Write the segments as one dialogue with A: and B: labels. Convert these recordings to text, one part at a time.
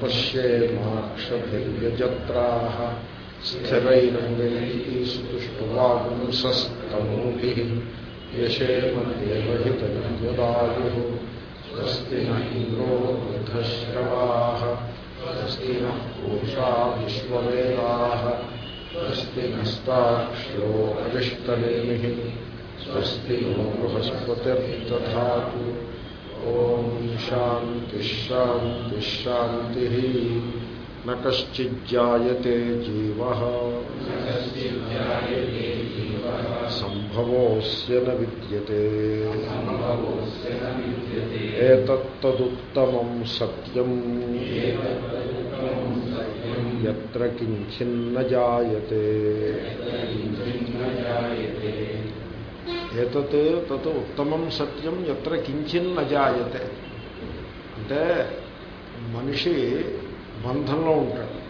A: पश्येमाक्षभिर्यजत्राः स्थिरैरङ्गैः यशेमदेवहितयदायुः स्वस्ति न इन्द्रो वृद्धश्रवाः स्वस्ति नः पूषा विश्ववेदाः स्वस्ति नस्ताक्ष्यो अरिष्टनेमिः स्वस्ति नो बृहस्पतिर्दधातु ओम शांति शांति शांति न कश्चिजाते जीव। संभवस्य न विद्यते। एतत्तदुत्तमं सत्यं। यत्र किञ्चिन्न जायते। ఏతత్ తత్ ఉత్తమం సత్యం ఎత్ర కించిన్ నజాయతే అంటే మనిషి బంధంలో ఉంటాడు.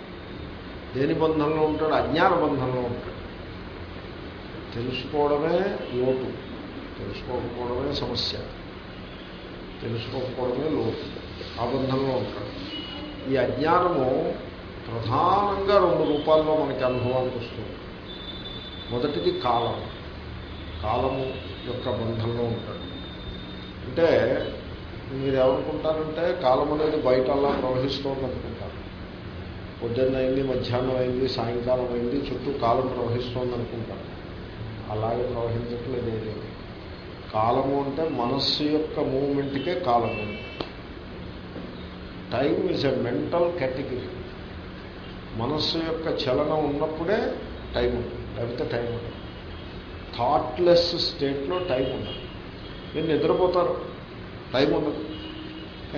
A: దేని బంధంలో ఉంటాడు? అజ్ఞాన బంధంలో ఉంటాడు. తెలుసుకోవడమే లోటు. తెలుసుకోకపోవడమే సమస్య. తెలుసుకోకపోవడమే లోటు. ఆ బంధంలో ఉంటాడు. ఈ అజ్ఞానము ప్రధానంగా రెండు రూపాల్లో మనకి అనుభవానికి వస్తుంది. మొదటిది కాలం కాలము యొక్క బంధంలో ఉంటాడు. అంటే మీరు ఏమనుకుంటారంటే కాలం అనేది బయట అలా ప్రవహిస్తోంది అనుకుంటారు పొద్దున్న అయింది మధ్యాహ్నం అయింది సాయంకాలం అయింది చుట్టూ కాలం ప్రవహిస్తోంది అనుకుంటారు అలాగే ప్రవహించట్లేదు కాలము అంటే మనస్సు యొక్క మూమెంట్కే కాలము. Time is a mental category. మనస్సు యొక్క చలనం ఉన్నప్పుడే టైం ఉంటుంది. లేకపోతే టైం ఉంటుంది థాట్లెస్ స్టేట్లో టైం ఉండదు. మీరు నిద్రపోతారు. టైం ఉండదు.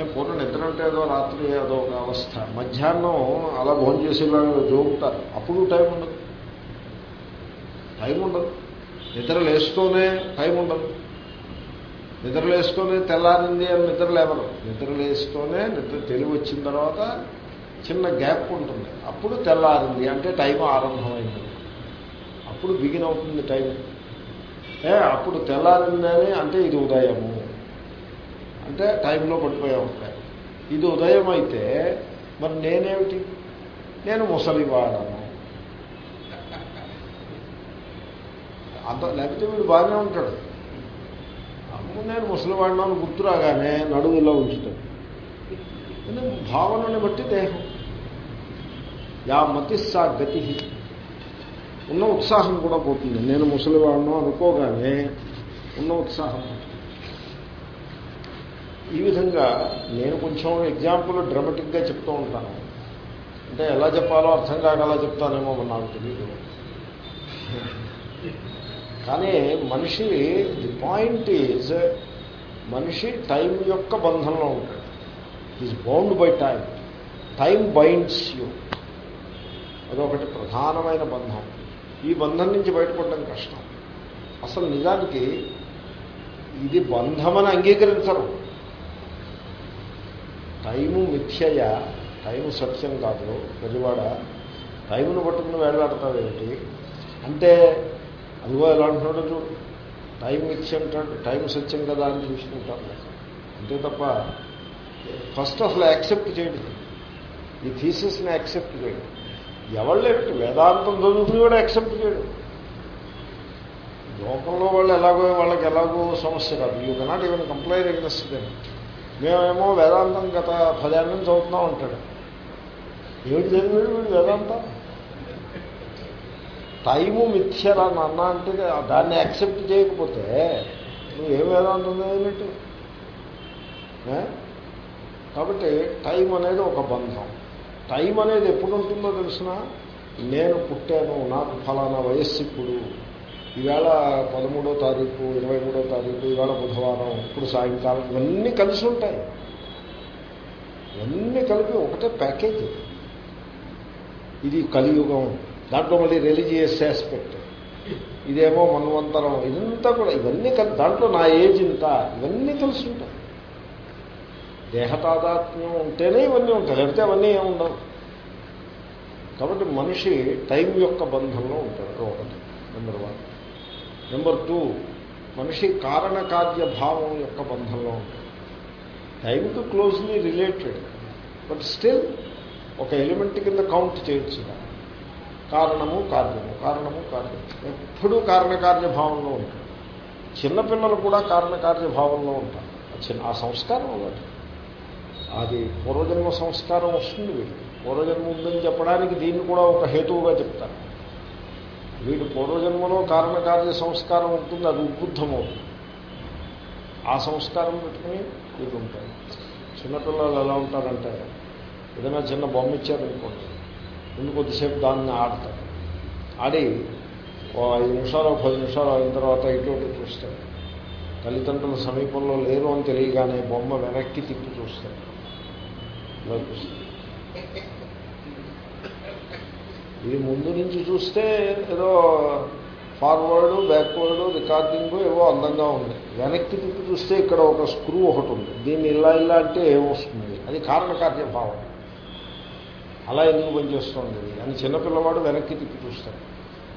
A: పూర్ణ నిద్ర అంటే ఏదో రాత్రి ఏదో ఒక అవస్థ. మధ్యాహ్నం అలా భోజనం చేసేలాగా జోగుతారు. అప్పుడు టైం ఉండదు. టైం ఉండదు. నిద్ర లేస్తూనే టైం ఉండదు. నిద్ర లేస్తూనే తెల్లారింది అని నిద్ర లేవరు. నిద్ర లేస్తూనే నిద్ర తెలివి వచ్చిన తర్వాత చిన్న గ్యాప్ ఉంటుంది. అప్పుడు తెల్లారింది అంటే టైం ఆరంభమైంది. అప్పుడు బిగిన్ అవుతుంది టైం. ఏ అప్పుడు తెల్లారిందని అంటే ఇది ఉదయము. అంటే టైంలో పడిపోయా ఉంటాయి ఇది ఉదయం అయితే మరి నేనేమిటి? నేను ముసలివాడను. అంత లేకపోతే వీడు బాగానే ఉంటాడు. నేను ముసలివాడినా అని గుర్తు రాగానే నడువులో ఉంచుతాడు. భావనని బట్టి దేహం. యా మతిస్సా గతి. ఉన్న ఉత్సాహం కూడా పోతుంది. నేను ముసలివాడను అనుకోగానే ఉన్న ఉత్సాహం ఈ విధంగా నేను కొంచెం ఎగ్జాంపుల్ డ్రమటిక్గా చెప్తూ ఉంటాను. అంటే ఎలా చెప్పాలో అర్థం కాగలా చెప్తానేమో నాకు తెలియదు కానీ మనిషి ది పాయింట్ ఈజ్ మనిషి టైం యొక్క బంధంలో ఉంటాడు. Is bound by time time binds you అదొకటి ప్రధానమైన బంధం. ఈ బంధం నుంచి బయటపడడం కష్టం. అసలు నిజానికి ఇది బంధమని అంగీకరించరు. టైము మిథ్యయ టైము సత్యం కాదు. ప్రతివాడ టైమును పట్టుకుని వేలాడతావేమిటి అంటే అదిగో ఎలా అంటున్నాడో చూడు. టైం మిథ్య అంటాడు టైం సత్యం కదా అని చూసుకుంటాను అంతే తప్ప ఫస్ట్ అసలు యాక్సెప్ట్ చేయడం. ఈ థీసిస్ని యాక్సెప్ట్ చేయడం. ఎవళ్ళేమిటి వేదాంతం చదువుకుని కూడా యాక్సెప్ట్ చేయడు. లోకంలో వాళ్ళు ఎలాగో వాళ్ళకి ఎలాగో సమస్య కాదు. You cannot even complain against మేమేమో వేదాంతం గత పదేళ్ళ నుంచి చదువుతున్నాం ఉంటాడు ఏమిటి చదివాడు వీడు వేదాంతం? టైము మిథ్యరా నాన్న అంటే దాన్ని యాక్సెప్ట్ చేయకపోతే నువ్వు ఏం వేదాంతం చదివినట్టు? కాబట్టి టైం అనేది ఒక బంధం. టైం అనేది ఎప్పుడు ఉంటుందో తెలిసిన? నేను పుట్టాను నాకు ఫలానా వయస్సు ఇప్పుడు. ఈవేళ పదమూడో తారీఖు ఇరవై మూడో తారీఖు ఈవేళ బుధవారం ఇప్పుడు సాయంకాలం ఇవన్నీ కలిసి ఉంటాయి. ఇవన్నీ కలిపి ఒకటే ప్యాకేజ్. ఇది కలియుగం. దాంట్లో మళ్ళీ రిలీజియస్ ఆస్పెక్ట్. ఇదేమో మన్వంతరం. ఇదంతా కూడా ఇవన్నీ కలిపి దాంట్లో నా ఏజ్ ఇంత. ఇవన్నీ కలిసి ఉంటాయి. దేహతాదాత్మ్యం ఉంటేనే ఇవన్నీ ఉంటాయి లేకపోతే అవన్నీ ఏముండవు కాబట్టి మనిషి టైం యొక్క బంధంలో ఉంటాడు ఒకటి. నెంబర్ వన్ నెంబర్ టూ మనిషి కారణకార్య భావం యొక్క బంధంలో ఉంటాడు. టైంకి క్లోజ్లీ రిలేటెడ్ బట్ స్టిల్ ఒక ఎలిమెంట్ కింద కౌంట్ చేయొచ్చు కారణము కార్యము కారణము కార్యము. ఎప్పుడూ కారణకార్య భావంలో ఉంటాడు. చిన్నపిల్లలు కూడా కారణకార్య భావంలో ఉంటారు. ఆ చిన్న ఆ సంస్కారం ఒకటి అది పూర్వజన్మ సంస్కారం వస్తుంది వీడు పూర్వజన్మ ఉందని చెప్పడానికి దీన్ని కూడా ఒక హేతువుగా చెప్తారు. వీడు పూర్వజన్మలో కారణకార్య సంస్కారం ఉంటుంది అది ఉద్బుద్ధమవుతుంది. ఆ సంస్కారం పెట్టుకుని వీడు ఉంటాడు. చిన్నపిల్లలు ఎలా ఉంటారంటే ఏదైనా చిన్న బొమ్మ ఇచ్చారనుకోండి ముందు కొద్దిసేపు దాన్ని ఆడతారు. ఆడి ఓ ఐదు నిమిషాలు పది నిమిషాలు అయిన తర్వాత ఇటువంటి చూస్తారు. తల్లిదండ్రుల సమీపంలో లేరు అని తెలియగానే బొమ్మ వెనక్కి తిప్పి చూస్తారు. ఇది ముందు నుంచి చూస్తే ఏదో ఫార్వర్డ్ బ్యాక్వర్డ్ రికార్డింగ్ ఏవో అందంగా ఉంది. వెనక్కి తిప్పి చూస్తే ఇక్కడ ఒక స్క్రూ ఒకటి ఉంది. దీన్ని ఇలా ఇలా అంటే ఏమొస్తుంది అది కారణకార్యభావం అలా ఎందుకు పనిచేస్తుంది? అని చిన్నపిల్లవాడు వెనక్కి తిప్పి చూస్తాడు.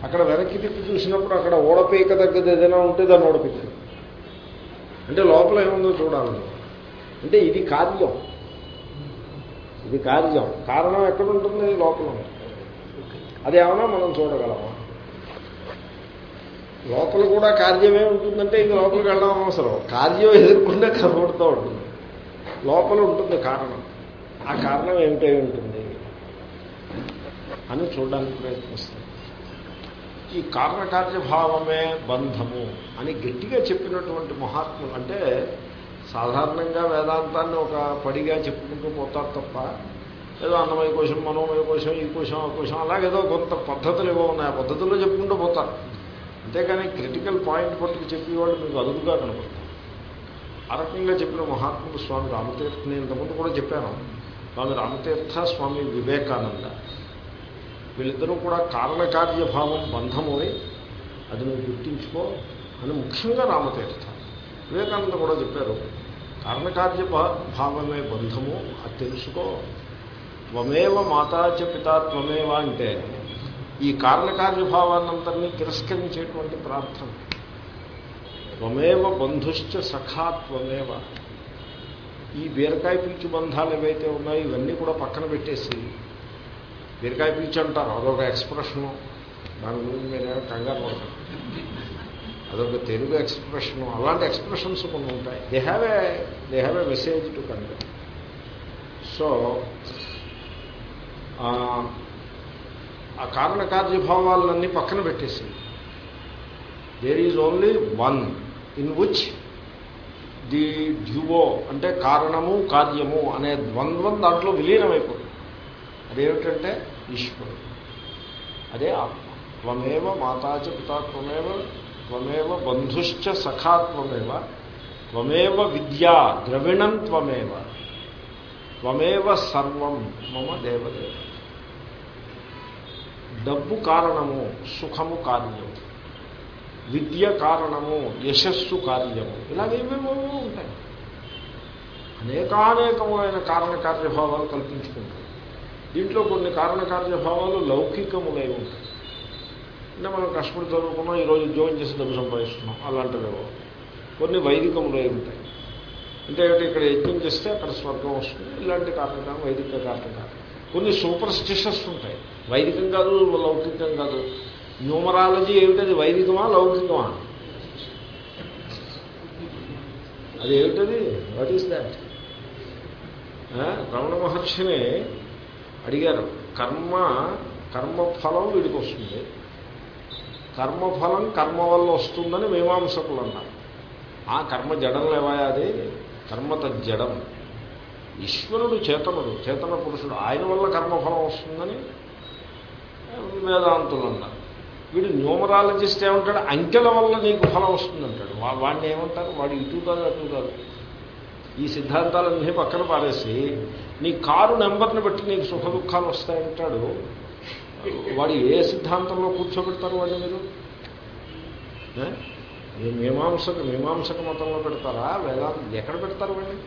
A: అక్కడ వెనక్కి తిప్పి చూసినప్పుడు అక్కడ ఓడపీక తగ్గది ఏదైనా ఉంటే దాన్ని ఓడపీక అంటే లోపల ఏముందో చూడాలి. అంటే ఇది కార్యం. ఇది కార్యం. కారణం ఎక్కడ ఉంటుంది లోపల. అది ఏమైనా మనం చూడగలమా? లోపల కూడా కార్యమే ఉంటుందంటే ఇది లోపలికి వెళ్ళడం అవసరం. కార్యం ఎదుర్కొంటే కనబడుతూ ఉంటుంది. లోపల ఉంటుంది కారణం. ఆ కారణం ఏమిటై ఉంటుంది? అని చూడడానికి ప్రయత్నిస్తుంది ఈ కారణకార్యభావమే బంధము అని గట్టిగా చెప్పినటువంటి మహాత్ములు అంటే సాధారణంగా వేదాంతాన్ని ఒక పడిగా చెప్పుకుంటూ పోతారు తప్ప ఏదో అన్నమయ కోశం మనోమయ కోశం ఈ కోశం ఆ కోశం అలాగేదో కొంత పద్ధతులు ఏవో ఉన్నాయి. ఆ పద్ధతుల్లో చెప్పుకుంటూ పోతారు. అంతేకాని క్రిటికల్ పాయింట్ పట్టుకు చెప్పేవాళ్ళు మీకు అదుపుగా కనపడతారు. ఆ రకంగా చెప్పిన మహాత్ముడు స్వామి రామతీర్థ నేను ఇంతకుముందు కూడా చెప్పాను. స్వామి రామతీర్థ స్వామి వివేకానంద. వీళ్ళిద్దరూ కూడా కారణకార్యభావం బంధమై అది నువ్వు గుర్తించుకో అని ముఖ్యంగా రామతీర్థ. వివేకానంద కూడా చెప్పారు. కారణకార్య భావమే బంధము అది తెలుసుకో. త్వమేవ మాతాచ పితా త్వమేవ అంటే ఈ కారణకార్యభావాన్నంతరినీ తిరస్కరించేటువంటి ప్రార్థన. త్వమేవ బంధుశ్చ సఖాత్వమేవ ఈ బీరకాయ పీచు బంధాలు ఏవైతే ఉన్నాయో ఇవన్నీ కూడా పక్కన పెట్టేసి బీరకాయ పీచు అంటారు అదొక ఎక్స్ప్రెషను. దాని గురించి మీరేమో కంగారు పడతారు అదొక తెలుగు ఎక్స్ప్రెషను అలాంటి ఎక్స్ప్రెషన్స్ కొన్ని ఉంటాయి. They have a they have a message to convey so ఆ కారణకార్యభావాలన్నీ పక్కన పెట్టేసింది. There is only one in which the duo అంటే కారణము కార్యము అనే ద్వంద్వం దాంట్లో విలీనమైపోతుంది. అదేమిటంటే ఈశ్వరుడు. అదే ఆత్మ. త్వమేవ మాతాచ పితా త్వమేవ త్వమేవ బంధుశ్చ సఖాత్వమేవ త్వమేవ విద్యా ద్రవిణం త్వమేవ త్వమేవ సర్వం మమ దేవదేవ. డబ్బు కారణము సుఖము కార్యము విద్య కారణము యశస్సు కార్యము ఇలాగేమేమో ఉంటాయి. అనేకానేకమైన కారణకార్యభావాలు కల్పించుకుంటాయి. దీంట్లో కొన్ని కారణకార్యభావాలు లౌకికములై ఉంటాయి. అంటే మనం కష్టపడి చదువుకున్నాం ఈరోజు ఉద్యోగం చేసి డబ్బు సంపాదిస్తున్నాం. అలాంటివేవో కొన్ని వైదికములు ఉంటాయి. అంటే ఇక్కడ యజ్ఞం చేస్తే అక్కడ స్వర్గం వస్తుంది ఇలాంటి కారణం వైదిక కారణకారం కొన్ని సూపర్ స్టిషస్ ఉంటాయి. వైదికం కాదు లౌకికం కాదు. న్యూమరాలజీ ఏమిటది? వైదికమా లౌకికమా? అది ఏమిటది? వాట్ ఈస్ దాట్ రమణ మహర్షిని అడిగారు. కర్మ కర్మఫలం వీడికి వస్తుంది. కర్మఫలం కర్మ వల్ల వస్తుందని మీమాంసకులు అన్నారు. ఆ కర్మ జడం లేవాయా అది? కర్మ తజ్జడం ఈశ్వరుడు చేతనుడు చేతన పురుషుడు. ఆయన వల్ల కర్మఫలం వస్తుందని వేదాంతులు అన్నారు. వీడు న్యూమరాలజిస్ట్ ఏమంటాడు? అంకెల వల్ల నీకు ఫలం వస్తుందంటాడు. వాడిని ఏమంటారు? వాడు ఇటు కాదు అటు కాదు. ఈ సిద్ధాంతాలన్నీ పక్కన పారేసి నీ కారు నెంబర్ని బట్టి నీకు సుఖ దుఃఖాలు వస్తాయంటాడు. వాడు ఏ సిద్ధాంతంలో కూర్చోబెడతారు వాడిని మీరు? ఏ? మీమాంసక మీమాంసక మతంలో పెడతారా? లేదా ఎక్కడ పెడతారు వాడిని?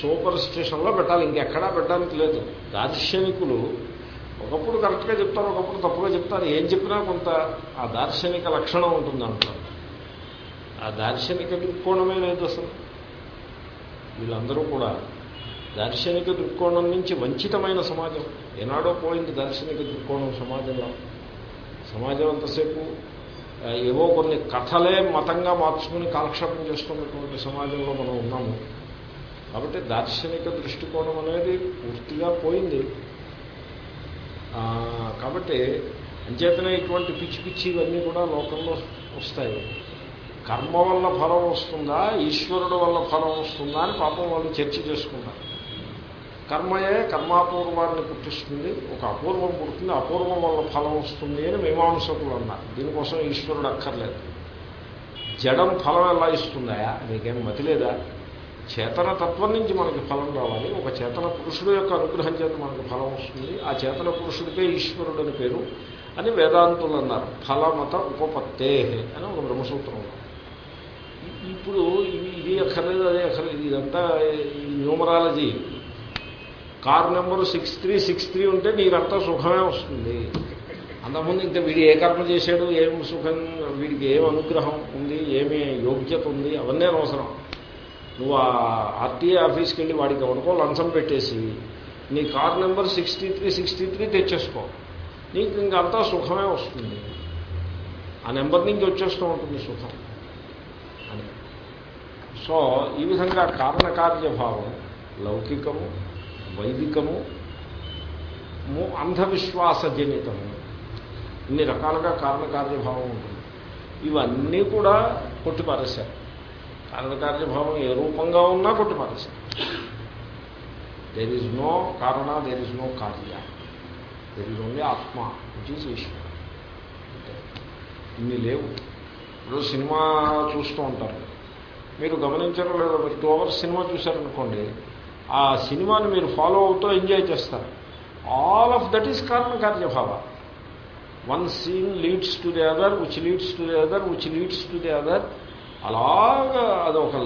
A: సూపర్ స్టేషన్లో పెట్టాలి. ఇంకెక్కడా పెట్టడానికి లేదు. దార్శనికులు ఒకప్పుడు కరెక్ట్గా చెప్తారు ఒకప్పుడు తప్పుగా చెప్తారు. ఏం చెప్పినా కొంత ఆ దార్శనిక లక్షణం ఉంటుంది అంటారు. ఆ దార్శనిక దృక్కోణమే లేదు అసలు? వీళ్ళందరూ కూడా దార్శనిక దృక్కోణం నుంచి వంచితమైన సమాజం. ఏనాడో పోయింది దార్శనిక దృక్కోణం సమాజంలో. సమాజం అంతసేపు ఏవో కొన్ని కథలే మతంగా మార్చుకుని కాలక్షేపం చేసుకున్నటువంటి సమాజంలో మనం ఉన్నాము. కాబట్టి దార్శనిక దృష్టికోణం అనేది పూర్తిగా పోయింది. కాబట్టి అంచేతనే ఇటువంటి పిచ్చి పిచ్చి ఇవన్నీ కూడా లోకంలో వస్తాయి. కర్మ వల్ల ఫలం వస్తుందా? ఈశ్వరుడు వల్ల ఫలం వస్తుందా అని పాపం వాళ్ళు చర్చ చేసుకుంటారు. కర్మయే కర్మాపూర్వాన్ని పుట్టిస్తుంది ఒక అపూర్వం పుడుతుంది అపూర్వం వల్ల ఫలం వస్తుంది అని మీమాంసకులు అన్నారు. దీనికోసం ఈశ్వరుడు అక్కర్లేదు. జడం ఫలం ఎలా ఇస్తుందా? మీకేం మతి లేదా? చేతన తత్వం నుంచి మనకి ఫలం రావాలి. ఒక చేతన పురుషుడు యొక్క అనుగ్రహం చేత మనకు ఫలం వస్తుంది. ఆ చేతన పురుషుడికే ఈశ్వరుడు అని పేరు అని వేదాంతులు అన్నారు. ఫలమత ఉపపత్తే అని ఒక బ్రహ్మసూత్రం ఇప్పుడు ఇవి ఇది అక్కర్లేదు అదే అక్కర్లేదు. ఇదంతా ఈ numerology. Car number six three six three ఉంటే నీకంతా సుఖమే వస్తుంది. అంతకుముందు ఇంకా వీడు ఏ కర్మ చేశాడు ఏం సుఖం వీడికి ఏం అనుగ్రహం ఉంది ఏమి యోగ్యత ఉంది అవన్నీ అనవసరం. నువ్వు ఆ ఆర్టీఏ ఆఫీస్కి వెళ్ళి వాడికి ఎవరికో లంచం పెట్టేసి నీ car number sixty three sixty three తెచ్చేసుకో. నీకు ఇంకంతా సుఖమే వస్తుంది. ఆ నెంబర్ నుంచి వచ్చేస్తూ ఉంటుంది సుఖం అని. సో ఈ విధంగా కారణకార్యభావం లౌకికము వైదికము అంధవిశ్వాసజనితము. ఇన్ని రకాలుగా కారణకార్యభావం ఉంటుంది. ఇవన్నీ కూడా కొట్టిపారేశారు. కారణకార్యభావం ఏ రూపంగా ఉన్నా కొట్టిపారేశారు. దేర్ ఈజ్ నో కారణ దేర్ ఈజ్ నో కార్య దేర్ ఈజ్ ఓన్లీ ఆత్మ విచ్ ఈజ్ ఈశ్వర ఇన్ని లేవు. ఇప్పుడు సినిమా చూస్తూ ఉంటారు. మీరు గమనించరు లేదో మీరు టూ అవర్స్ సినిమా చూశారనుకోండి ఆ సినిమాని మీరు ఫాలో అవుతూ ఎంజాయ్ చేస్తారు. ఆల్ ఆఫ్ దట్ ఈస్ కారణ కార్యభావ one scene leads to the other which leads to the other which leads to the other అలాగా అది ఒక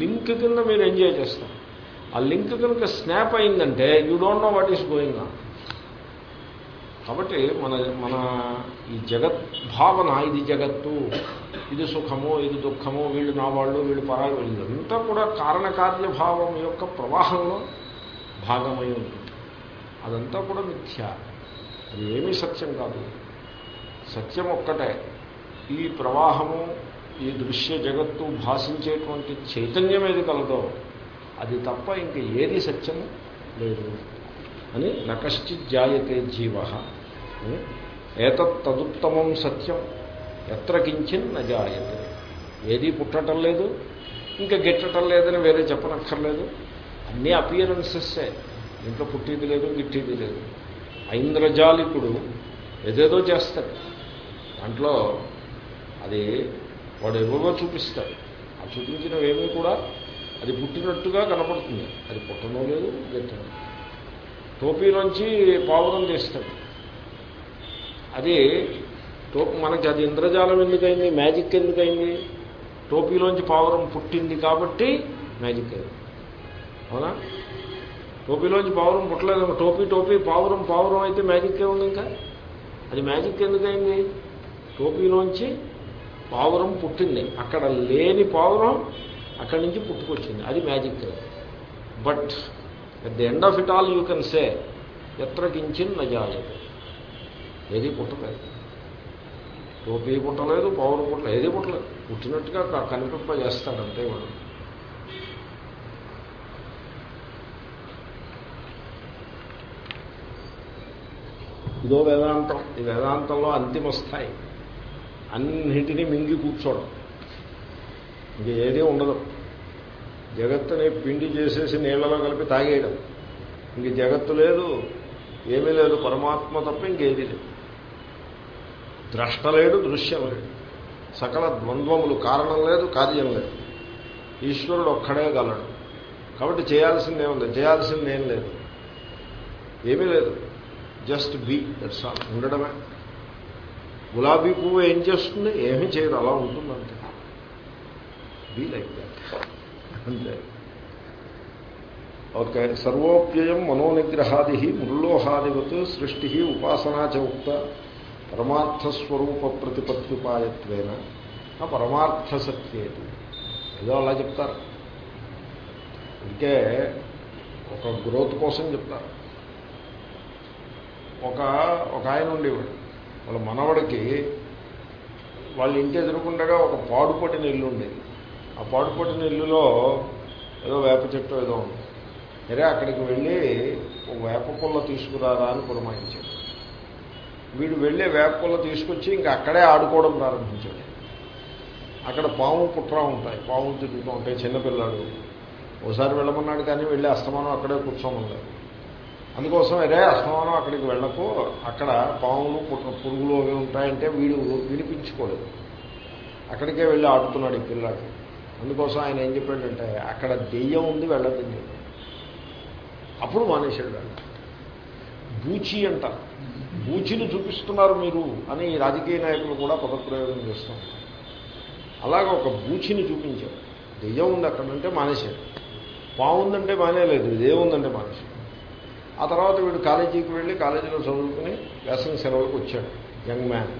A: లింక్ కింద మీరు ఎంజాయ్ చేస్తారు. ఆ లింక్ కనుక స్నాప్ అయిందంటే you don't know what is going on కాబట్టి మన మన ఈ జగత్ భావన ఇది జగత్తు. ఇది సుఖము ఇది దుఃఖము వీళ్ళు నా వాళ్ళు వీళ్ళు పరాయి వీళ్ళు ఇదంతా కూడా కారణకార్యభావం యొక్క ప్రవాహంలో భాగమై ఉంటుంది అదంతా కూడా మిథ్య. అది ఏమీ సత్యం కాదు. సత్యం ఒక్కటే. ఈ ప్రవాహము ఈ దృశ్య జగత్తు భాషించేటువంటి చైతన్యం ఏది కలదో అది తప్ప ఇంక ఏది సత్యము లేదు. అని నకశ్చిత్ జాయతే జీవ ఏతత్ తదుత్తమం సత్యం. ఎత్ర కించిన్ నజాయతే ఏదీ పుట్టటం లేదు ఇంకా గిట్టటం లేదని వేరే చెప్పనక్కర్లేదు. అన్నీ అపియరెన్సెస్సే. ఇంట్లో పుట్టేది లేదు గిట్టేది లేదు. ఐంద్రజాలికుడు ఏదేదో చేస్తాడు. దాంట్లో అది వాడు ఎవరో చూపిస్తాడు. ఆ చూపించినవేమీ కూడా అది పుట్టినట్టుగా కనపడుతుంది. అది పుట్టడం లేదు గిట్టడం లేదు. టోపీలోంచి పావురం తీస్తాడు. అది టో మనకి అది ఇంద్రజాలం ఎందుకైంది? మ్యాజిక్ ఎందుకైంది? టోపీలోంచి పావురం పుట్టింది కాబట్టి మ్యాజిక్ అయింది అవునా? టోపీలోంచి పావురం పుట్టలేదు. టోపీ టోపీ పావురం పావురం అయితే మ్యాజిక్ ఏముంది ఇంకా. అది మ్యాజిక్ ఎందుకైంది? టోపీలోంచి పావురం పుట్టింది. అక్కడ లేని పావురం అక్కడి నుంచి పుట్టుకొచ్చింది. అది magic but at the end of it all you can say ఎత్ర కించిన్ నజాయతే ఏది పుట్టలేదు. టోపీ పుట్టలేదు పౌరు పుట్టలేదు ఏది పుట్టలేదు. పుట్టినట్టుగా కనిపింప కనిపింపజేస్తాడు వాడు. ఇదో వేదాంతం. ఈ వేదాంతంలో అంతిమ స్థాయి అన్నింటినీ మింగి కూర్చోవడం ఇంక ఏదీ ఉండదు. జగత్తుని పిండి చేసేసి నీళ్ళలో కలిపి తాగేయడం. ఇంక జగత్తు లేదు ఏమీ లేదు పరమాత్మ తప్ప ఇంకేది లేదు. ద్రష్ట లేడు దృశ్యం లేడు సకల ద్వంద్వములు కారణం లేదు కార్యం లేదు. ఈశ్వరుడు ఒక్కడే గలడు. కాబట్టి చేయాల్సిందే ఉంది చేయాల్సిందేం లేదు. ఏమీ లేదు. జస్ట్ బీ దట్స్ ఆల్ ఉండడమే. గులాబీ పువ్వు ఏం చేస్తుంది? ఏమీ చేయదు. అలా ఉంటుంది బీ లైక్ దాట్ అంతే. ఓకే సర్వోప్యయం మనోనిగ్రహాది మృల్లోహాదివత్ సృష్టి ఉపాసనా చ ఉక్త పరమార్థస్వరూప ప్రతిపత్తిపాయత్వేన ఆ పరమార్థ సత్యేది ఏదో అలా చెప్తారు. ఇంకే ఒక గ్రోత్ కోసం చెప్తారు. ఒక ఒక ఆయన ఉండేవాడు. వాళ్ళ మనవడికి వాళ్ళ ఇంటి ఎదురుకుండగా ఒక పాడుపడిన ఇల్లు ఉండేది. ఆ పాడుపడిన ఇల్లులో ఏదో వేప చెట్టు ఏదో ఉంది. సరే అక్కడికి వెళ్ళి ఒక వేప పుల్ల తీసుకురారా అని పురమాయించాడు. వీడు వెళ్ళి వేప పుల్ల తీసుకొచ్చి ఇంకా అక్కడే ఆడుకోవడం ప్రారంభించాడు. అక్కడ పాము పుట్రా ఉంటాయి. పాములు తిరుగుతూ ఉంటాయి. చిన్నపిల్లాడు ఒకసారి వెళ్ళమన్నాడు కానీ వెళ్ళి అస్తమానం అక్కడే కూర్చోమన్నాడు అందుకోసం అరే అస్తమానం అక్కడికి వెళ్ళకు. అక్కడ పాములు పుట్ర పురుగులు అవి ఉంటాయంటే వీడు వినిపించుకోలేదు. అక్కడికే వెళ్ళి ఆడుతున్నాడు ఈ పిల్లాడు. అందుకోసం ఆయన ఏం చెప్పాడంటే అక్కడ దెయ్యం ఉంది వెళ్ళదని చెప్పాడు. అప్పుడు మానేశాడు వెళ్ళ బూచి అంటారు బూచిని చూపిస్తున్నారు మీరు అని రాజకీయ నాయకులు కూడా పదప్రయోగం చేస్తున్నారు అలాగే ఒక బూచిని చూపించాడు దెయ్యం ఉంది అక్కడంటే మానేశాడు బాగుందంటే మానేయలేదు దేవుందంటే మానేశాడు ఆ తర్వాత వీడు కాలేజీకి వెళ్ళి కాలేజీలో చదువుకుని వేసవి సెలవులకు వచ్చాడు యంగ్ మ్యాన్.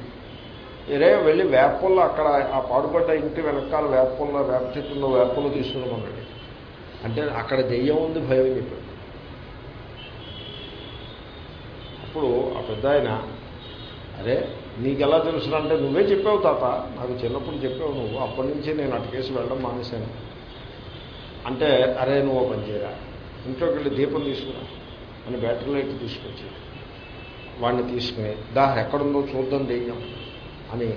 A: ఏరే వెళ్ళి వేపల్లో అక్కడ ఆ పాడుపడ్డ ఇంటి వెనకాల వేపల్లో వేప చెట్టులో వేపల్లో తీసుకున్నామన్నాడు అంటే అక్కడ దెయ్యం ఉంది భయం అని చెప్పాడు. అప్పుడు ఆ పెద్ద ఆయన అరే నీకెలా తెలుసు అంటే నువ్వే చెప్పావు తాత నాకు చిన్నప్పుడు చెప్పావు నువ్వు అప్పటి నుంచి నేను అటుకేసి వెళ్ళడం మానేశాను. అంటే అరే నువ్వు పని చేయరా ఇంట్లోకి వెళ్ళి దీపం తీసుకురా అని బ్యాటరీ లైట్ తీసుకొచ్చి వాడిని తీసుకుని దా ఎక్కడుందో చూద్దాం దెయ్యం. అని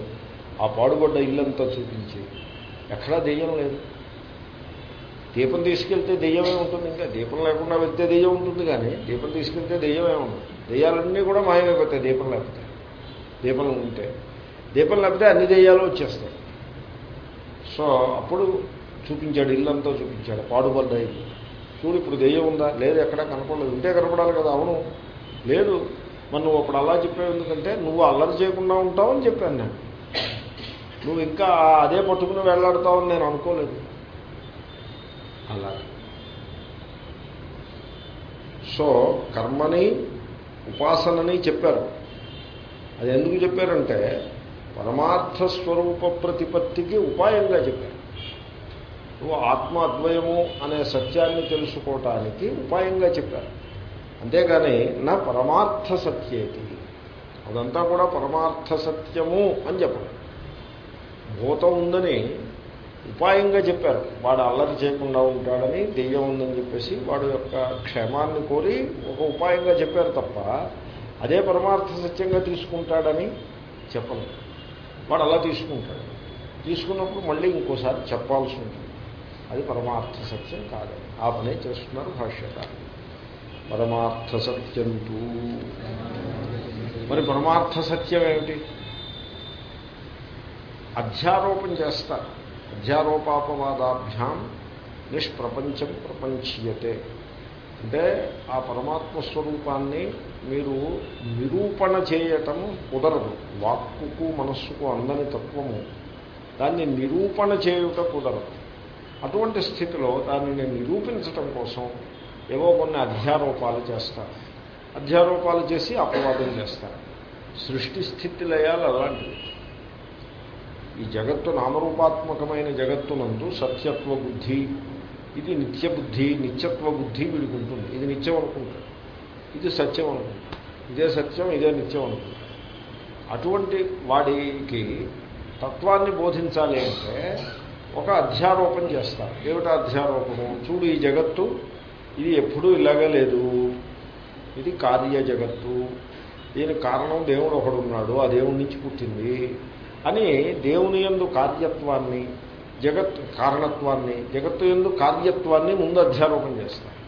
A: ఆ పాడుబడ్డ ఇల్లంతా చూపించి ఎక్కడా దెయ్యం లేదు. దీపం తీసుకెళ్తే దెయ్యమే ఉంటుంది ఇంకా. దీపం లేకుండా వెళ్తే దెయ్యం ఉంటుంది కానీ దీపం తీసుకెళ్తే దెయ్యమే ఉండదు దెయ్యాలన్నీ కూడా మాయమైపోతాయి దీపం లేకపోతే. దీపం ఉంటే. దీపం లేకపోతే అన్ని దెయ్యాలు వచ్చేస్తాయి. సో అప్పుడు చూపించాడు ఇల్లంతా చూపించాడు పాడుబడ్డ ఇల్లు. చూడు ఇప్పుడు దెయ్యం ఉందా? లేదు ఎక్కడ కనపడలేదు. ఉంటే కనపడాలి కదా అవును. లేదు మరి నువ్వు అప్పుడు అలా చెప్పావు ఎందుకంటే నువ్వు అల్లరి చేయకుండా ఉంటావని చెప్పాను నేను. నువ్వు ఇంకా అదే పట్టుకుని వెళ్ళాడతావని నేను అనుకోలేదు. అలా. సో కర్మని ఉపాసనని చెప్పారు. అది ఎందుకు చెప్పారంటే పరమార్థ స్వరూప ప్రతిపత్తికి ఉపాయంగా చెప్పారు. నువ్వు ఆత్మ అద్వయము అనే సత్యాన్ని తెలుసుకోవటానికి ఉపాయంగా చెప్పారు. అంతేగాని నా పరమార్థ సత్యేతి అదంతా కూడా పరమార్థ సత్యము అని చెప్పడం భూతం ఉందని ఉపాయంగా చెప్పారు. వాడు అల్లరి చేయకుండా ఉంటాడని దెయ్యం ఉందని చెప్పేసి వాడు యొక్క క్షేమాన్ని కోరి ఒక ఉపాయంగా చెప్పారు తప్ప అదే పరమార్థ సత్యంగా తీసుకుంటాడని చెప్పను వాడు అలా తీసుకుంటాడు. తీసుకున్నప్పుడు మళ్ళీ ఇంకోసారి చెప్పాల్సి ఉంటుంది. అది పరమార్థ సత్యం కాదు. ఆ పనే చేస్తున్నారు భాష్యకారులు. పరమార్థ సత్యంతూ మరి పరమార్థ సత్యం ఏమిటి అధ్యారోపం చేస్తారు. అధ్యారోపాపవాదాభ్యాం నిష్ప్రపంచం ప్రపంచీయతే. అంటే ఆ పరమాత్మ స్వరూపాన్ని మీరు నిరూపణ చేయటం కుదరదు. వాక్కుకు మనస్సుకు అందని తత్వము. దాన్ని నిరూపణ చేయుట కుదరదు. అటువంటి స్థితిలో దానిని నిరూపించటం కోసం ఏవో కొన్ని అధ్యారోపాలు చేస్తారు. అధ్యారోపాలు చేసి అపవాదం చేస్తారు. సృష్టి స్థితి లయాలు అలాంటివి. ఈ జగత్తు నామరూపాత్మకమైన జగత్తునందు సత్యత్వ బుద్ధి ఇది నిత్య బుద్ధి నిత్యత్వ బుద్ధి వీడికి ఉంటుంది ఇది నిత్యం అనుకుంటాడు ఇది సత్యం అనుకుంటాడు ఇదే సత్యం ఇదే నిత్యం అనుకుంటాడు అటువంటి వాడికి తత్వాన్ని బోధించాలి అంటే ఒక అధ్యారోపణ చేస్తారు. ఏమిటా అధ్యారోపణం? చూడు ఈ జగత్తు ఇది ఎప్పుడూ ఇలాగే లేదు. ఇది కార్య జగత్తు. దీనికి కారణం దేవుడు ఒకడు ఉన్నాడు ఆ దేవుడి నుంచి పుట్టింది అని దేవుని ఎందు కార్యత్వాన్ని జగత్ కారణత్వాన్ని జగత్తు ఎందు కార్యత్వాన్ని ముందు అధ్యారోపణ చేస్తారు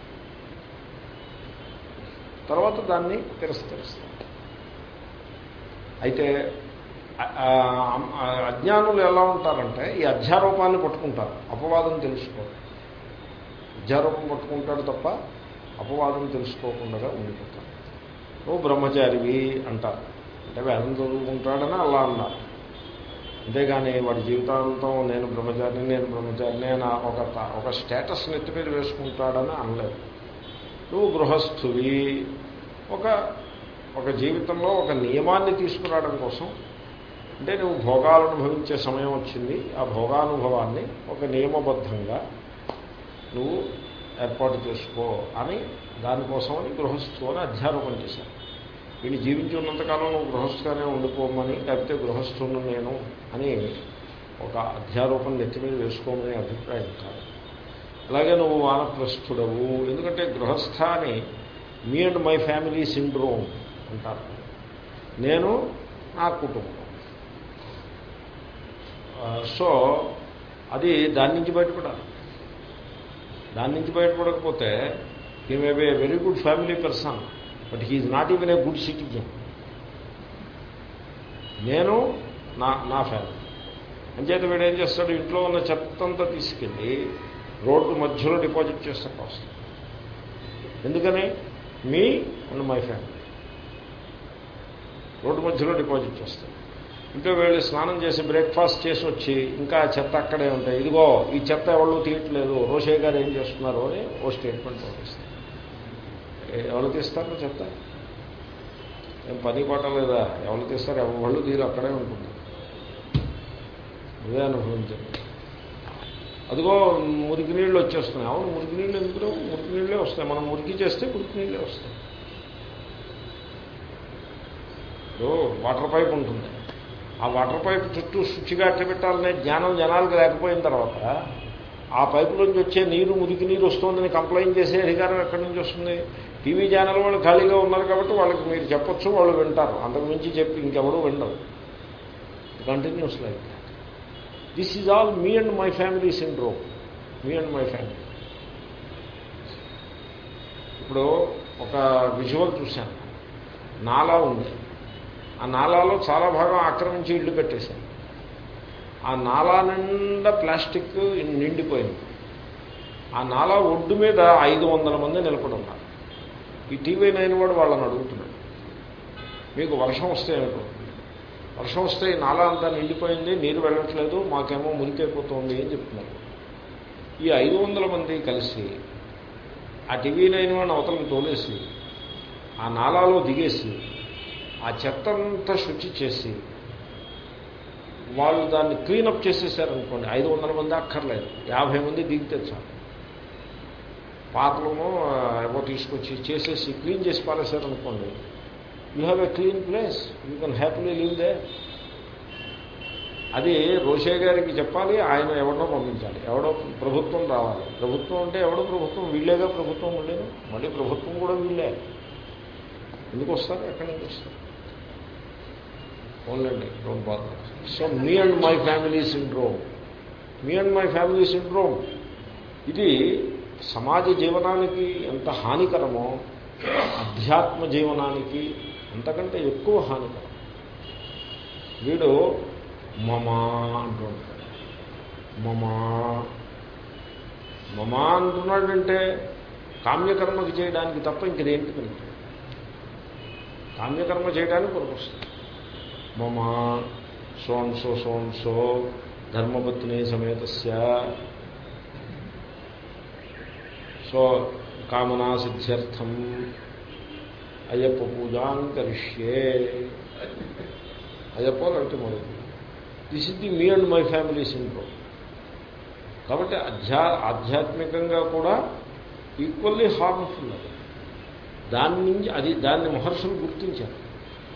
A: తర్వాత దాన్ని తిరస్కరిస్తారు అయితే అజ్ఞానులు ఎలా ఉంటారంటే ఈ అధ్యారూపాన్ని పట్టుకుంటారు అపవాదం తెలుసుకోరు అధ్యారూపం పట్టుకుంటాడు తప్ప అపవాదం తెలుసుకోకుండా ఉండిపోతాడు. నువ్వు బ్రహ్మచారివి అంటారు. అంటే వేదం చదువుకుంటాడని అలా అన్నారు. అంతేగాని వాడి జీవితాంతం నేను బ్రహ్మచారిని నేను బ్రహ్మచారిని అని ఒక ఒక స్టేటస్ నెత్తి మీద వేసుకుంటాడని అనలేదు. నువ్వు గృహస్థువి ఒక ఒక జీవితంలో ఒక నియమాన్ని తీసుకురావడం కోసం అంటే నువ్వు భోగాలనుభవించే సమయం వచ్చింది. ఆ భోగానుభవాన్ని ఒక నియమబద్ధంగా నువ్వు ఏర్పాటు చేసుకో అని దానికోసమని గృహస్థు అని అధ్యారోపణ చేశాను వీళ్ళు జీవించి ఉన్నంతకాలం నువ్వు గృహస్థుగానే ఉండిపోమని లేకపోతే గృహస్థును నేను అని ఒక అధ్యారోపణ నెత్తి మీద వేసుకోమని అభిప్రాయం కాదు. అలాగే నువ్వు వానప్రస్థుడవు. ఎందుకంటే గృహస్థ అని me and my family syndrome అంటారు. నేను నా కుటుంబం. సో అది దాని నుంచి బయటపడాలి. దాని నుంచి బయటపడకపోతే he may be a very good family person but he's not even a good citizen నేను నా నా ఫ్యామిలీ అంచేత వీడు ఏం చేస్తాడు? ఇంట్లో ఉన్న చెత్తంతా తీసుకెళ్ళి రోడ్డు మధ్యలో డిపాజిట్ చేస్తాడు కోసం ఎందుకని? Me and my family road మధ్యలో డిపాజిట్ చేస్తాడు. ఇంట్లో వెళ్ళి స్నానం చేసి బ్రేక్ఫాస్ట్ చేసి వచ్చి ఇంకా చెత్త అక్కడే ఉంటాయి. ఇదిగో ఈ చెత్త ఎవరు తీయట్లేదు. రోషయ్య గారు ఏం చేస్తున్నారు అని ఓ స్టేట్మెంట్ పంపిస్తారు. ఎవరు తీస్తారు చెత్త? ఏం పని పట్టలేదా ఎవరు తీస్తారు? ఎవరు తీరు అక్కడే ఉంటుంది. అదే అనుభవించండి అదిగో మురికి నీళ్ళు వచ్చేస్తున్నాయి. అవును మురికి నీళ్ళు ఎందుకు? మురికి నీళ్ళే వస్తాయి. మనం మురికి చేస్తే మురికి నీళ్ళే వస్తాయి. వాటర్ పైప్ ఉంటుంది. ఆ వాటర్ పైప్ చుట్టూ శుచిగా అట్టబెట్టాలనే జ్ఞానం జనాలకు లేకపోయిన తర్వాత ఆ పైపులోంచి వచ్చే నీరు మురికి నీరు వస్తుందని కంప్లైంట్ చేసే అధికారం ఎక్కడి నుంచి వస్తుంది? టీవీ ఛానల్ వాళ్ళు ఖాళీగా ఉన్నారు కాబట్టి వాళ్ళకి మీరు చెప్పచ్చు వాళ్ళు వింటారు. అంతకు మించి చెప్పి ఇంకెవరూ వినరు continues like this is all me and my family syndrome me and my family ఇప్పుడు ఒక విజువల్ చూశాను. నాలా ఉంది. ఆ నాలాలో చాలా భాగం ఆక్రమించి ఇల్లు కట్టేశాను ఆ నాలా నిండా ప్లాస్టిక్ నిండిపోయింది. ఆ నాలా ఒడ్డు మీద ఐదు వందల మంది నిలబడి ఉన్నారు. ఈ టీవీ నైన్ వాడు వాళ్ళని అడుగుతున్నాడు. మీకు వర్షం వస్తే వర్షం వస్తే ఈ నాలా అంతా నిండిపోయింది నీరు వెళ్ళట్లేదు మాకేమో మురికైపోతుంది అని చెప్తున్నారు. ఈ ఐదు వందల మంది కలిసి ఆ టీవీ నైన్ వాడిని అవతలను తోలేసి ఆ నాలాలో దిగేసి ఆ చెత్తంతా శుచి చేసి వాళ్ళు దాన్ని క్లీనప్ చేసేసారనుకోండి ఐదు వందల మంది అక్కర్లేదు. యాభై మంది దిగితే చాలు. పాత్రలను ఏవో తీసుకొచ్చి చేసేసి క్లీన్ చేసి పారేశారనుకోండి you have a clean place you can happily live there అది రోషే గారికి చెప్పాలి ఆయన ఎవరినో పంపించాలి. ఎవడో ప్రభుత్వం రావాలి. ప్రభుత్వం అంటే ఎవడో ప్రభుత్వం వీళ్ళేగా ప్రభుత్వం ఉండేది? మళ్ళీ ప్రభుత్వం కూడా వీళ్ళే. ఎందుకు వస్తారు? ఎక్కడి నుంచి వస్తారు? ఓన్లండి రోమ్ bother so me and my family syndrome me and my family syndrome ఇది సమాజ జీవనానికి ఎంత హానికరమో అధ్యాత్మ జీవనానికి అంతకంటే ఎక్కువ హానికరం. వీడు మమా అంటూ ఉంటాడు మమా. మమా అంటున్నాడంటే కామ్యకర్మకి చేయడానికి తప్ప ఇంకదేంటి పనికి కామ్యకర్మ చేయడానికి కొరకొస్తుంది మమ సోన్సో సోన్సో ధర్మపత్ని సమేతస్య సో కామనా సిద్ధ్యర్థం అయ్యప్ప పూజాం కరిష్యే అయ్యప్ప అంటే మొదలు this is the me and my family syndrome కాబట్టి అధ్యా ఆధ్యాత్మికంగా కూడా ఈక్వల్లీ హార్మ్ఫుల్ అది. దాని నుంచి అది దాన్ని మహర్షులు గుర్తించారు.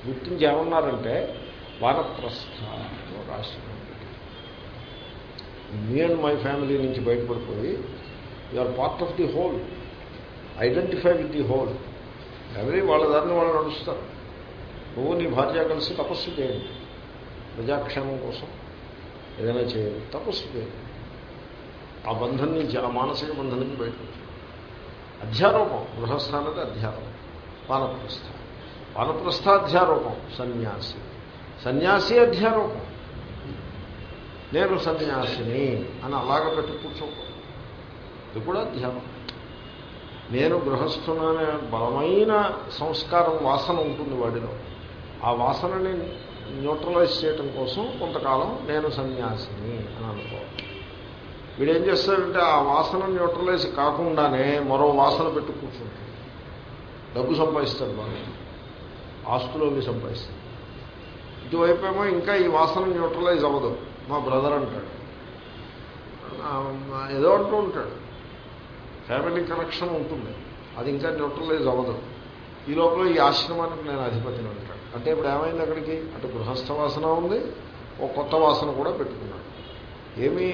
A: గుర్తించి ఏమన్నారంటే వరప్రస్థ రాష్ట్రం మీ అండ్ మై ఫ్యామిలీ నుంచి బయటపడిపోయి you are part of the whole identify with the whole ఎవరి వాళ్ళ దారిని వాళ్ళు నడుస్తారు. నువ్వు నీ భార్య కలిసి తపస్సు చేయండి. ప్రజాక్షేమం కోసం ఏదైనా చేయాలి తపస్సు చేయండి. ఆ బంధం నుంచి ఆ మానసిక బంధం నుంచి బయటకు అధ్యారోపం గృహస్థానది అధ్యారోపం. వానప్రస్థ వానప్రస్థాధ్యారోపం సన్యాసి. సన్యాసి అధ్యారూపం నేను సన్యాసిని అని అలాగ పెట్టి కూర్చోకూడదు. ఇది కూడా ధ్యానం నేను గృహస్థుననే బలమైన సంస్కారం వాసన ఉంటుంది వాడిలో. ఆ వాసనని న్యూట్రలైజ్ చేయటం కోసం కొంతకాలం నేను సన్యాసిని అని అనుకోవాలి. వీడు ఏం చేస్తాడంటే ఆ వాసన న్యూట్రలైజ్ కాకుండానే మరో వాసన పెట్టు కూర్చుంటాడు. డబ్బు సంపాదిస్తాడు బాగా. ఆస్తులు అవి సంపాదిస్తాడు. ఇటువైపేమో ఇంకా ఈ వాసన న్యూట్రలైజ్ అవ్వదు. మా బ్రదర్ అంటాడు. ఏదో అంటూ ఉంటాడు. ఫ్యామిలీ కనెక్షన్ ఉంటుంది. అది ఇంకా న్యూట్రలైజ్ అవ్వదు. ఈ లోపల ఈ ఆశ్రమానికి నేను అధిపతిని అంటాడు. అంటే ఇప్పుడు ఏమైంది అక్కడికి? అటు గృహస్థ వాసన ఉంది ఓ కొత్త వాసన కూడా పెట్టుకున్నాడు. ఏమి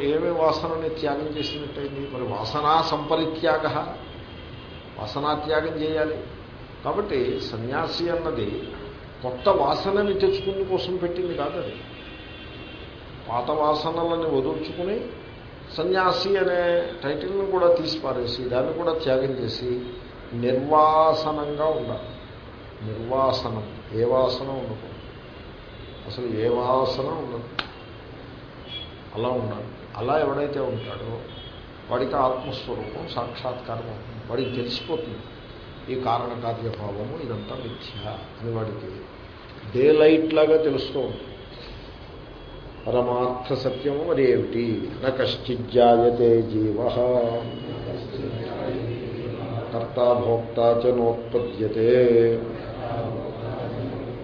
A: ఏమి వాసనని త్యాగం చేసినట్టయింది? మరి వాసనా సంపరిత్యాగ వాసనాత్యాగం చేయాలి. కాబట్టి సన్యాసి అన్నది కొత్త వాసనని తెచ్చుకునే కోసం పెట్టింది కాదు అది. పాత వాసనలని వదుల్చుకుని సన్యాసి అనే టైటిల్ని కూడా తీసిపారేసి దాన్ని కూడా త్యాగం చేసి నిర్వాసనంగా ఉండాలి. నిర్వాసనం ఏ వాసన ఉండకూడదు. అసలు ఏ వాసన ఉండదు. అలా ఉండాలి. అలా ఎవడైతే ఉంటాడో వాడికి ఆత్మస్వరూపం సాక్షాత్కారం అవుతుంది. వాడికి తెలిసిపోతుంది. ఈ కారణకార్యభావము ఇదంతా మిథ్య అని వాడికి డే లైట్ లాగా తెలుస్తూ ఉంటుంది. పరమార్థ సత్యము మరి ఏమిటి? న జీవ. కర్తా భోక్తా నోత్పద్యతే.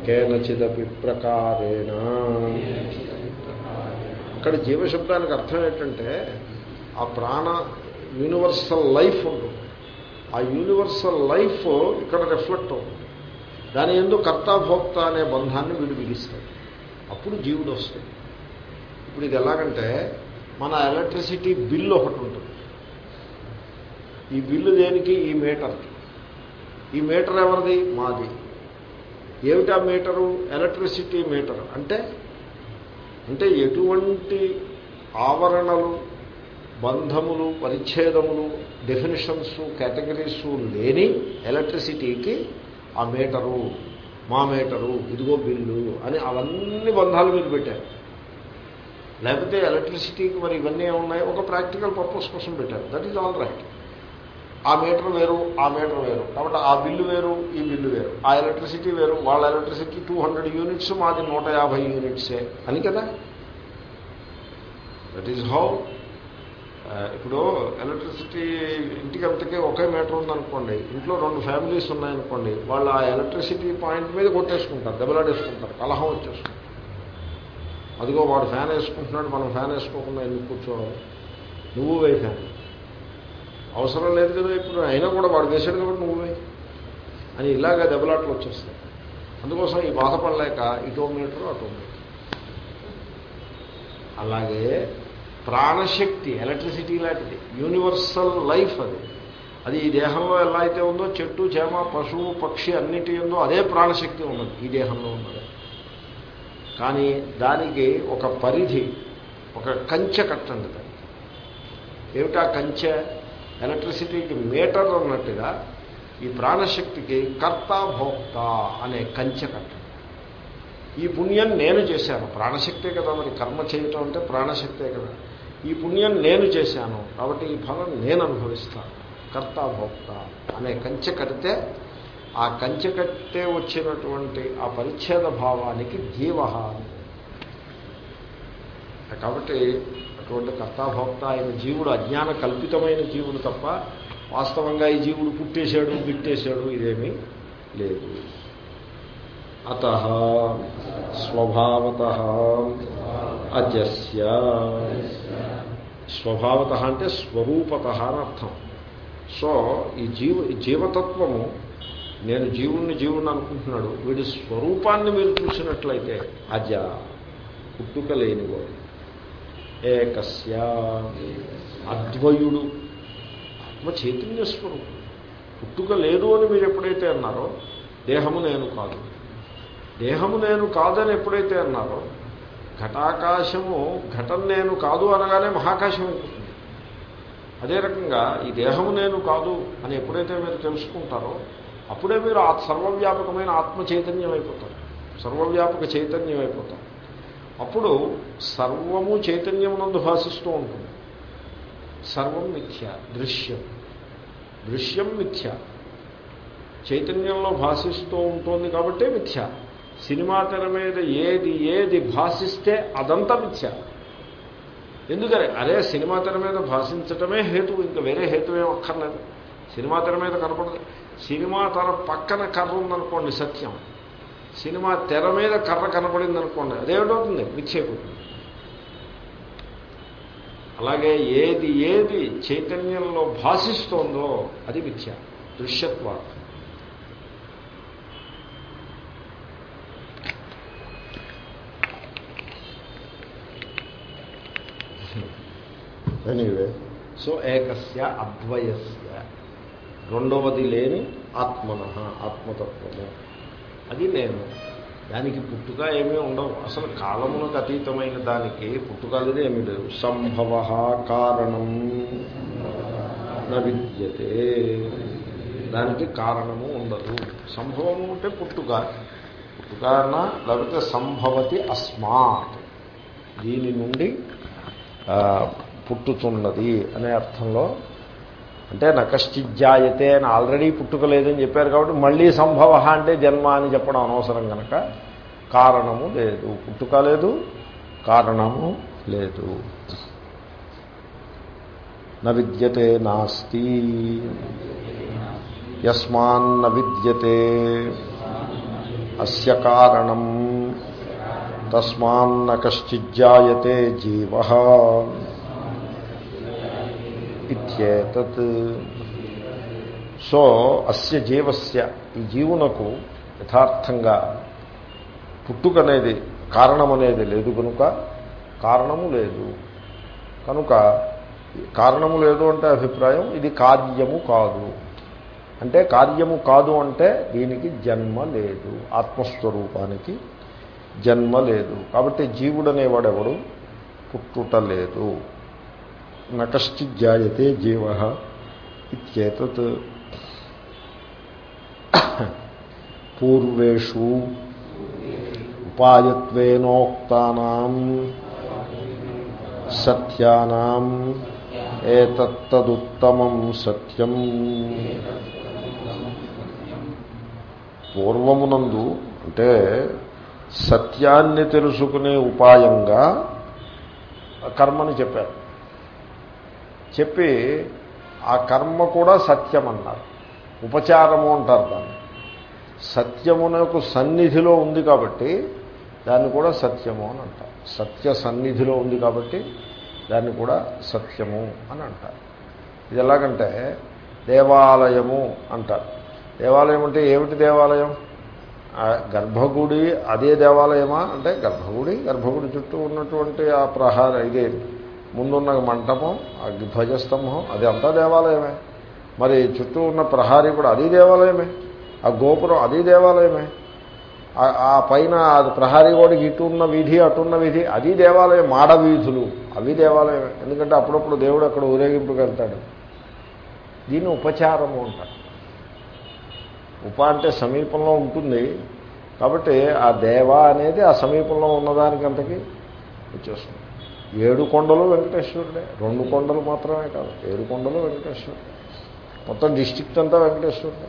A: కేనచిదపి ప్రకారేణ. ఇక్కడ జీవశబ్దానికి అర్థం ఏంటంటే ఆ ప్రాణ యూనివర్సల్ లైఫ్ ఉంటుంది. ఆ యూనివర్సల్ లైఫ్ ఇక్కడ రిఫ్లెక్ట్ అవుతుంది. దాని ఎందుకు కర్తాభోక్త అనే బంధాన్ని వీడు విధిస్తాడు. అప్పుడు జీవుడు వస్తుంది ఇప్పుడు ఇది ఎలాగంటే మన ఎలక్ట్రిసిటీ బిల్లు ఒకటి ఉంటుంది. ఈ బిల్లు దేనికి? ఈ మీటర్కి ఈ మీటర్ ఎవరిది? మాది. ఏమిటా మీటరు ఎలక్ట్రిసిటీ మీటర్ అంటే అంటే ఎటువంటి ఆవరణలు బంధములు పరిచ్ఛేదములు డెఫినిషన్స్ కేటగిరీస్ లేని ఎలక్ట్రిసిటీకి ఆ మీటరు మా మీటరు ఇదిగో బిల్లు అని అవన్నీ బంధాలు మీరు పెట్టారు. లేకపోతే ఎలక్ట్రిసిటీకి మరి ఇవన్నీ ఉన్నాయి ఒక ప్రాక్టికల్ పర్పస్ కోసం పెట్టారు. దట్ ఈజ్ ఆల్ రైట్ ఆ మీటర్ వేరు ఆ మీటర్ వేరు. కాబట్టి ఆ బిల్లు వేరు ఈ బిల్లు వేరు. ఆ ఎలక్ట్రిసిటీ వేరు వాళ్ళ ఎలక్ట్రిసిటీ టూ హండ్రెడ్ యూనిట్స్ మాది నూట యాభై యూనిట్సే అని కదా? దట్ ఈజ్ హౌ ఇప్పుడు ఎలక్ట్రిసిటీ ఇంటికి అంతకే ఒకే మీటర్ ఉందనుకోండి ఇంట్లో రెండు ఫ్యామిలీస్ ఉన్నాయనుకోండి వాళ్ళు ఆ ఎలక్ట్రిసిటీ పాయింట్ మీద కొట్టేసుకుంటారు దెబ్బలాడేసుకుంటారు కలహం వచ్చేసుకుంటారు అదిగో వాడు ఫ్యాన్ వేసుకుంటున్నాడు మనం ఫ్యాన్ వేసుకోకుండా ఎందుకు కూర్చోవాలి నువ్వు వే ఫ్యాన్. అవసరం లేదు కదా ఇప్పుడు అయినా కూడా వాడు వేసాడు కాబట్టి నువ్వు వే అని ఇలాగా దెబ్బలాట్లు వచ్చేస్తాయి. అందుకోసం ఈ బాధపడలేక ఇటో మీటర్ అటో మీటర్ అలాగే ప్రాణశక్తి ఎలక్ట్రిసిటీ లాంటిది. యూనివర్సల్ లైఫ్ అది. అది ఈ దేహంలో ఎలా అయితే ఉందో చెట్టు చేమ పశువు పక్షి అన్నిటి ఉందో అదే ప్రాణశక్తి ఉన్నది ఈ దేహంలో ఉన్నది. కానీ దానికి ఒక పరిధి ఒక కంచె కట్టండి దానికి. ఏమిటా కంచె? ఎలక్ట్రిసిటీకి మీటర్ అన్నట్టుగా ఈ ప్రాణశక్తికి కర్త భోక్త అనే కంచె కట్టండి. ఈ పుణ్యం నేను చేశాను. ప్రాణశక్తే కదా మరి కర్మ చేయటం అంటే ప్రాణశక్తే కదా. ఈ పుణ్యం నేను చేశాను కాబట్టి ఈ ఫలం నేను అనుభవిస్తాను. కర్త భోక్త అనే కంచె కడితే ఆ కంచె కట్టే వచ్చినటువంటి ఆ పరిచ్ఛేద భావానికి జీవ కాబట్టి అటువంటి కర్తాభోక్త అయిన జీవుడు అజ్ఞాన కల్పితమైన జీవుడు తప్ప వాస్తవంగా ఈ జీవుడు పుట్టేశాడు బిట్టేశాడు ఇదేమీ లేదు. అత స్వభావత అజస్య. స్వభావత అంటే స్వరూపత అని అర్థం. సో ఈ జీవ జీవతత్వము నేను జీవుణ్ణి జీవుణ్ణి అనుకుంటున్నాడు. వీడి స్వరూపాన్ని మీరు చూసినట్లయితే అజ పుట్టుక లేనివాడు. ఏకస్య. అద్వయుడు. ఆత్మ చైతన్య స్వరూపం. పుట్టుక లేదు అని మీరు ఎప్పుడైతే అన్నారో దేహము నేను కాదు. దేహము నేను కాదని ఎప్పుడైతే అన్నారో ఘటాకాశము ఘటం నేను కాదు అనగానే మహాకాశం అయిపోతుంది అదే రకంగా ఈ దేహము నేను కాదు అని ఎప్పుడైతే మీరు తెలుసుకుంటారో అప్పుడే మీరు ఆ సర్వవ్యాపకమైన ఆత్మ చైతన్యం అయిపోతారు సర్వవ్యాపక చైతన్యం అయిపోతారు అప్పుడు సర్వము చైతన్యమునందు భాషిస్తూ ఉంటుంది. సర్వం మిథ్య దృశ్యం. దృశ్యం మిథ్య. చైతన్యంలో భాషిస్తూ ఉంటుంది కాబట్టే మిథ్య. సినిమా తెర మీద ఏది ఏది భాషిస్తే అదంతా మిథ్య. ఎందుకని? అరే సినిమా తెర మీద భాషించటమే హేతు ఇంకా వేరే హేతు ఏం అక్కర్లేదు. సినిమా తెర మీద కనపడదు. సినిమా తెర పక్కన కర్ర ఉందనుకోండి సత్యం. సినిమా తెర మీద కర్ర కనపడింది అనుకోండి అదేమిటవుతుంది? మిథ్యైపోతుంది. అలాగే ఏది ఏది చైతన్యంలో భాషిస్తోందో అది మిథ్య. దృశ్యత్వార్థం ఎనీవే సో ఏకస్య అద్వయస్య. రెండవది లేని ఆత్మన ఆత్మతత్వము. అది నేను. దానికి పుట్టుక ఏమీ ఉండవు. అసలు కాలమునకు అతీతమైన దానికి పుట్టుక అనేది ఏమీ లేదు సంభవ కారణం న విద్యతే. దానికి కారణము ఉండదు. సంభవము అంటే పుట్టుక. పుట్టుకన లేకపోతే సంభవతి అస్మాత్. దీని నుండి పుట్టుతున్నది అనే అర్థంలో అంటే నకశ్చిజ్జాయతే అని ఆల్రెడీ పుట్టుక లేదని చెప్పారు కాబట్టి మళ్ళీ సంభవ అంటే జన్మ అని చెప్పడం అనవసరం కనుక కారణము లేదు. పుట్టుక లేదు కారణము లేదు. న విద్యతే నాస్తి. యస్మాన్న విద్యతే. అస్య కారణం. తస్మాన్న కశ్చిజ్జాయతే జీవ. ఇత్యేతత్ సో అస్య జీవస్య ఈ జీవునకు యథార్థంగా పుట్టుకనేది కారణమనేది లేదు కనుక కారణము లేదు. కనుక కారణము లేదు అంటే అభిప్రాయం ఇది కార్యము కాదు. అంటే కార్యము కాదు అంటే దీనికి జన్మ లేదు. ఆత్మస్వరూపానికి జన్మ లేదు. కాబట్టి జీవుడనేవాడెవడు? పుట్టుట లేదు. నకశ్చిత్ జాయతే జీవ ఇత్యేతత్. పూర్వేషు ఉపాయత్వేనోక్తానాం సత్యానాం ఏతత్తదుత్తమం సత్యం. పూర్వమునందు అంటే సత్యాన్ని తెలుసుకునే ఉపాయంగా కర్మని చెప్పారు. చెప్పి ఆ కర్మ కూడా సత్యం అన్నారు ఉపచారము అంటారు దాన్ని. సత్యమునకు సన్నిధిలో ఉంది కాబట్టి దాన్ని కూడా సత్యము అని అంటారు. సత్య సన్నిధిలో ఉంది కాబట్టి దాన్ని కూడా సత్యము అని అంటారు. ఇది ఎలాగంటే దేవాలయము అంటారు. దేవాలయం అంటే ఏమిటి దేవాలయం? గర్భగుడి అదే దేవాలయమా? అంటే గర్భగుడి గర్భగుడి చుట్టూ ఉన్నటువంటి ఆ ప్రహార ఇదే ముందున్న మంటపం అగ్నిధ్వజస్తంభం అది అంతా దేవాలయమే. మరి చుట్టూ ఉన్న ప్రహారీ కూడా అది దేవాలయమే. ఆ గోపురం అది దేవాలయమే. ఆ పైన ప్రహారీ గోడకి ఇటు ఉన్న వీధి అటున్న వీధి అది దేవాలయం. మాడ వీధులు అవి దేవాలయమే. ఎందుకంటే అప్పుడప్పుడు దేవుడు అక్కడ ఊరేగింపుకి వెళ్తాడు. దీన్ని ఉపచారము అంటారు. ఉప అంటే సమీపంలో ఉంటుంది. కాబట్టి ఆ దేవ అనేది ఆ సమీపంలో ఉన్నదానికి అంతకి వచ్చేస్తుంది ఏడు కొండలు వెంకటేశ్వరుడే. రెండు కొండలు మాత్రమే కాదు ఏడు కొండలు వెంకటేశ్వరుడు. మొత్తం డిస్టిక్ట్ అంతా వెంకటేశ్వరుడే.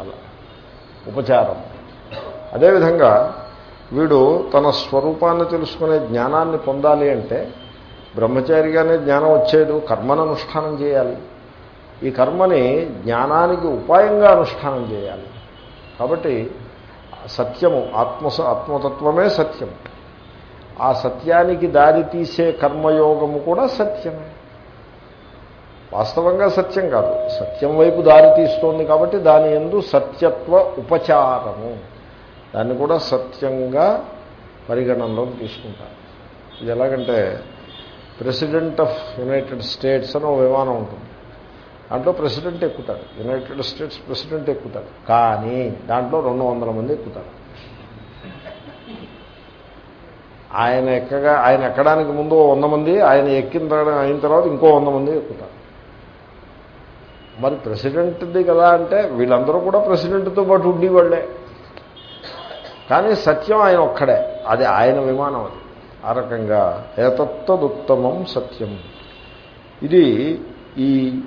A: అలా. ఉపచారం. అదేవిధంగా వీడు తన స్వరూపాన్ని తెలుసుకునే జ్ఞానాన్ని పొందాలి అంటే బ్రహ్మచారిగానే జ్ఞానం వచ్చేది కర్మను అనుష్ఠానం చేయాలి. ఈ కర్మని జ్ఞానానికి ఉపాయంగా అనుష్ఠానం చేయాలి. కాబట్టి సత్యము ఆత్మ ఆత్మతత్వమే సత్యం ఆ సత్యానికి దారి తీసే కర్మయోగము కూడా సత్యమే. వాస్తవంగా సత్యం కాదు. సత్యం వైపు దారి తీస్తోంది కాబట్టి దాని ఎందు సత్యత్వ ఉపచారము. దాన్ని కూడా సత్యంగా పరిగణనలోకి తీసుకుంటారు. ఇది ఎలాగంటే ప్రెసిడెంట్ ఆఫ్ యునైటెడ్ స్టేట్స్ అని ఒక విమానం ఉంటుంది. దాంట్లో ప్రెసిడెంట్ ఎక్కుతాడు. యునైటెడ్ స్టేట్స్ ప్రెసిడెంట్ ఎక్కుతాడు. కానీ దాంట్లో రెండు వందల మంది ఎక్కుతారు. ఆయన ఎక్కగా ఆయన ఎక్కడానికి ముందు వంద మంది ఆయన ఎక్కిన అయిన తర్వాత ఇంకో వంద మంది ఎక్కుతారు. మరి ప్రెసిడెంట్ది కదా అంటే వీళ్ళందరూ కూడా ప్రెసిడెంట్తో పాటు ఉండేవాళ్ళే కానీ సత్యం ఆయన ఒక్కడే. అది ఆయన విమానం అది. ఆ రకంగా ఏతత్తదుత్తమం సత్యం. ఇది ఈ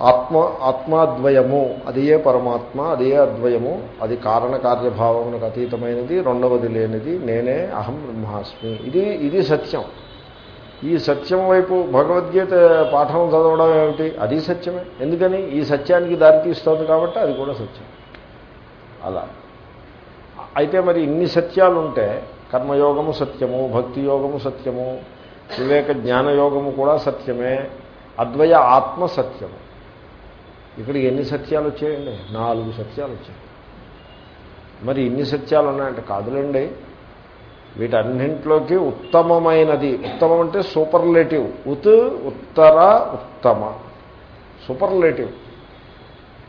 A: ఆత్మ ఆత్మాద్వయము అదియే పరమాత్మ అదియే అద్వయము అది కారణకార్యభావమునకు అతీతమైనది రెండవది లేనిది నేనే అహం బ్రహ్మాస్మి. ఇది ఇది సత్యం. ఈ సత్యం వైపు భగవద్గీత పాఠం చదవడం ఏమిటి? అది సత్యమే. ఎందుకని? ఈ సత్యానికి దారితీస్తుంది కాబట్టి అది కూడా సత్యం. అలా. అయితే మరి ఇన్ని సత్యాలు ఉంటే కర్మయోగము సత్యము భక్తి యోగము సత్యము వివేక జ్ఞానయోగము కూడా సత్యమే అద్వయ ఆత్మ సత్యము. ఇక్కడ ఎన్ని సత్యాలు వచ్చాయండి? నాలుగు సత్యాలు వచ్చాయి. మరి ఇన్ని సత్యాలు ఉన్నాయంటే కాదులేండి. వీటన్నింటిలోకి ఉత్తమమైనది. ఉత్తమం అంటే సూపర్లేటివ్. ఉత్ ఉత్తర ఉత్తమ. సూపర్లేటివ్.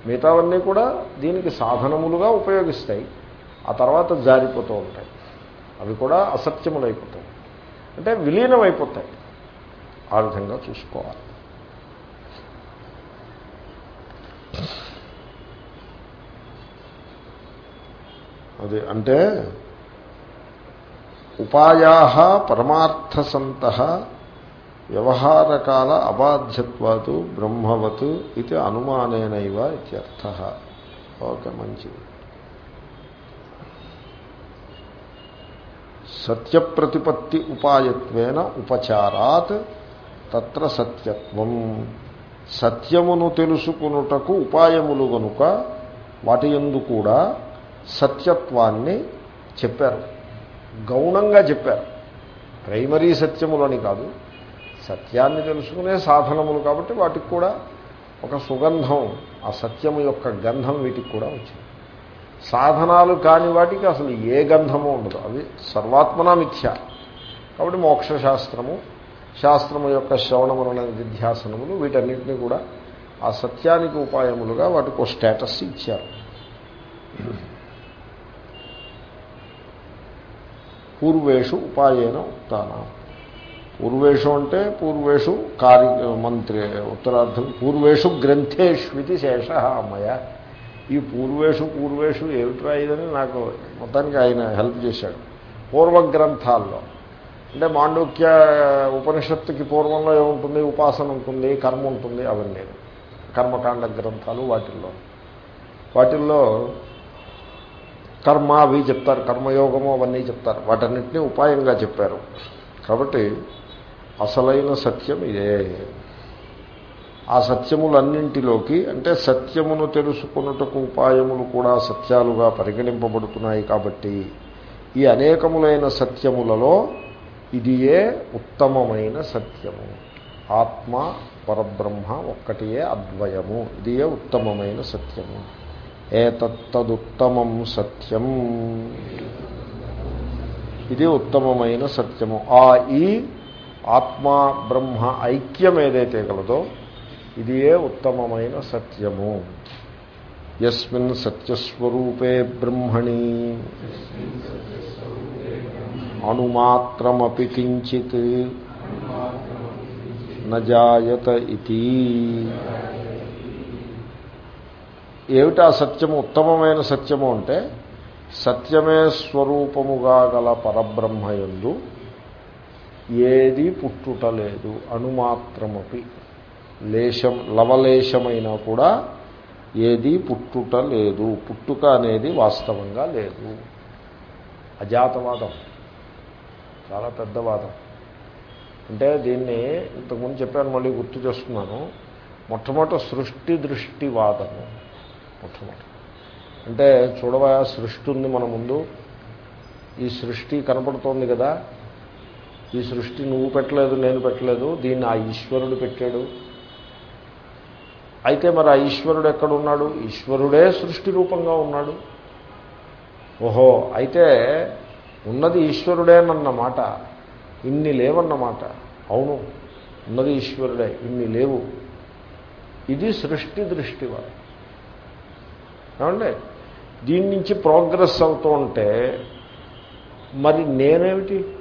A: మిగతావన్నీ కూడా దీనికి సాధనములుగా ఉపయోగిస్తాయి. ఆ తర్వాత జారిపోతూ ఉంటాయి. అవి కూడా అసత్యములు అయిపోతాయి అంటే విలీనం అయిపోతాయి ఆ విధంగా చూసుకోవాలి. అది అంటే ఉపాయా పరమార్థసంత వ్యవహారకాల అబాధ్యత్వాతు బ్రహ్మవత్ ఇది అనుమానేనైవ ఇత్యర్థ. ఓకే మంచిది. సత్యప్రతిపత్తి ఉపాయత్వేన ఉపచారాత్ తత్ర సత్యత్వం. సత్యమును తెలుసుకునుటకు ఉపాయములు గనుక వాటి ఎందు కూడా సత్యత్వాన్ని చెప్పారు. గౌణంగా చెప్పారు. ప్రైమరీ సత్యములని కాదు. సత్యాన్ని తెలుసుకునే సాధనములు కాబట్టి వాటికి కూడా ఒక సుగంధం ఆ సత్యము యొక్క గంధం వీటికి కూడా వచ్చింది. సాధనాలు కాని వాటికి అసలు ఏ గంధము ఉండదు. అవి సర్వాత్మనా మిథ్య. కాబట్టి మోక్షశాస్త్రము శాస్త్రము యొక్క శ్రవణమరణ విధ్యాసనములు వీటన్నిటినీ కూడా ఆ సత్యానికి ఉపాయములుగా వాటికి స్టేటస్ ఇచ్చారు. పూర్వేషు ఉపాయేన ఉత్తాన. పూర్వేషు అంటే పూర్వేషు కార్య మంత్రి ఉత్తరార్థం పూర్వేషు గ్రంథేష్వితి శేష అమ్మయ్య ఈ పూర్వేషు పూర్వేషు ఏమిట్రా ఇదని నాకు మొత్తానికి ఆయన హెల్ప్ చేశాడు. పూర్వ గ్రంథాల్లో అంటే మాండూక్య ఉపనిషత్తుకి పూర్వంలో ఏముంటుంది? ఉపాసన ఉంటుంది కర్మ ఉంటుంది అవన్నీ. కర్మకాండ గ్రంథాలు వాటిల్లో. వాటిల్లో కర్మ అవి చెప్తారు కర్మయోగము అవన్నీ చెప్తారు. వాటన్నిటినీ ఉపాయంగా చెప్పారు. కాబట్టి అసలైన సత్యం ఇదే. ఆ సత్యములన్నింటిలోకి అంటే సత్యమును తెలుసుకున్నటకు ఉపాయములు కూడా సత్యాలుగా పరిగణింపబడుతున్నాయి కాబట్టి ఈ అనేకములైన సత్యములలో ఇదియే ఉత్తమమైన సత్యము. ఆత్మ పరబ్రహ్మ ఒక్కటియే అద్వయము. ఇదియే ఉత్తమమైన సత్యము. ఏతత్తదుత్తమం సత్యం. ఇది ఉత్తమమైన సత్యము. ఆ ఈ ఆత్మ బ్రహ్మ ఐక్యం ఏదైతే కలదో ఇది ఏ ఉత్తమమైన సత్యము. ఎస్మిన్ సత్యస్వరూపే బ్రహ్మణి. అణుమాత్రమపి కించిత్ నజాయత ఇది ఏమిటా సత్యము? ఉత్తమమైన సత్యము అంటే సత్యమే స్వరూపముగా గల పరబ్రహ్మయందు ఏది పుట్టుట లేదు అణుమాత్రమపి లేశం లవలేశమైనా కూడా ఏది పుట్టుట లేదు పుట్టుక అనేది వాస్తవంగా లేదు. అజాతవాదం. చాలా పెద్ద వాదం. అంటే దీన్ని ఇంతకుముందు చెప్పాను మళ్ళీ గుర్తు చేస్తున్నాను. మొట్టమొదటి సృష్టి దృష్టివాదము మొట్టమొదటి. అంటే చూడవా సృష్టి ఉంది మన ముందు. ఈ సృష్టి కనపడుతోంది కదా. ఈ సృష్టి నువ్వు పెట్టలేదు నేను పెట్టలేదు. దీన్ని ఆ ఈశ్వరుడు పెట్టాడు. అయితే మరి ఆ ఈశ్వరుడు ఎక్కడున్నాడు? ఈశ్వరుడే సృష్టి రూపంగా ఉన్నాడు. ఓహో అయితే ఉన్నది ఈశ్వరుడేనన్నమాట ఇన్ని లేవన్నమాట. అవును ఉన్నది ఈశ్వరుడే ఇన్ని లేవు. ఇది సృష్టి దృష్టి వారు. ఏమండి? దీని నుంచి ప్రోగ్రెస్ అవుతూ ఉంటే మరి నేనేమిటి?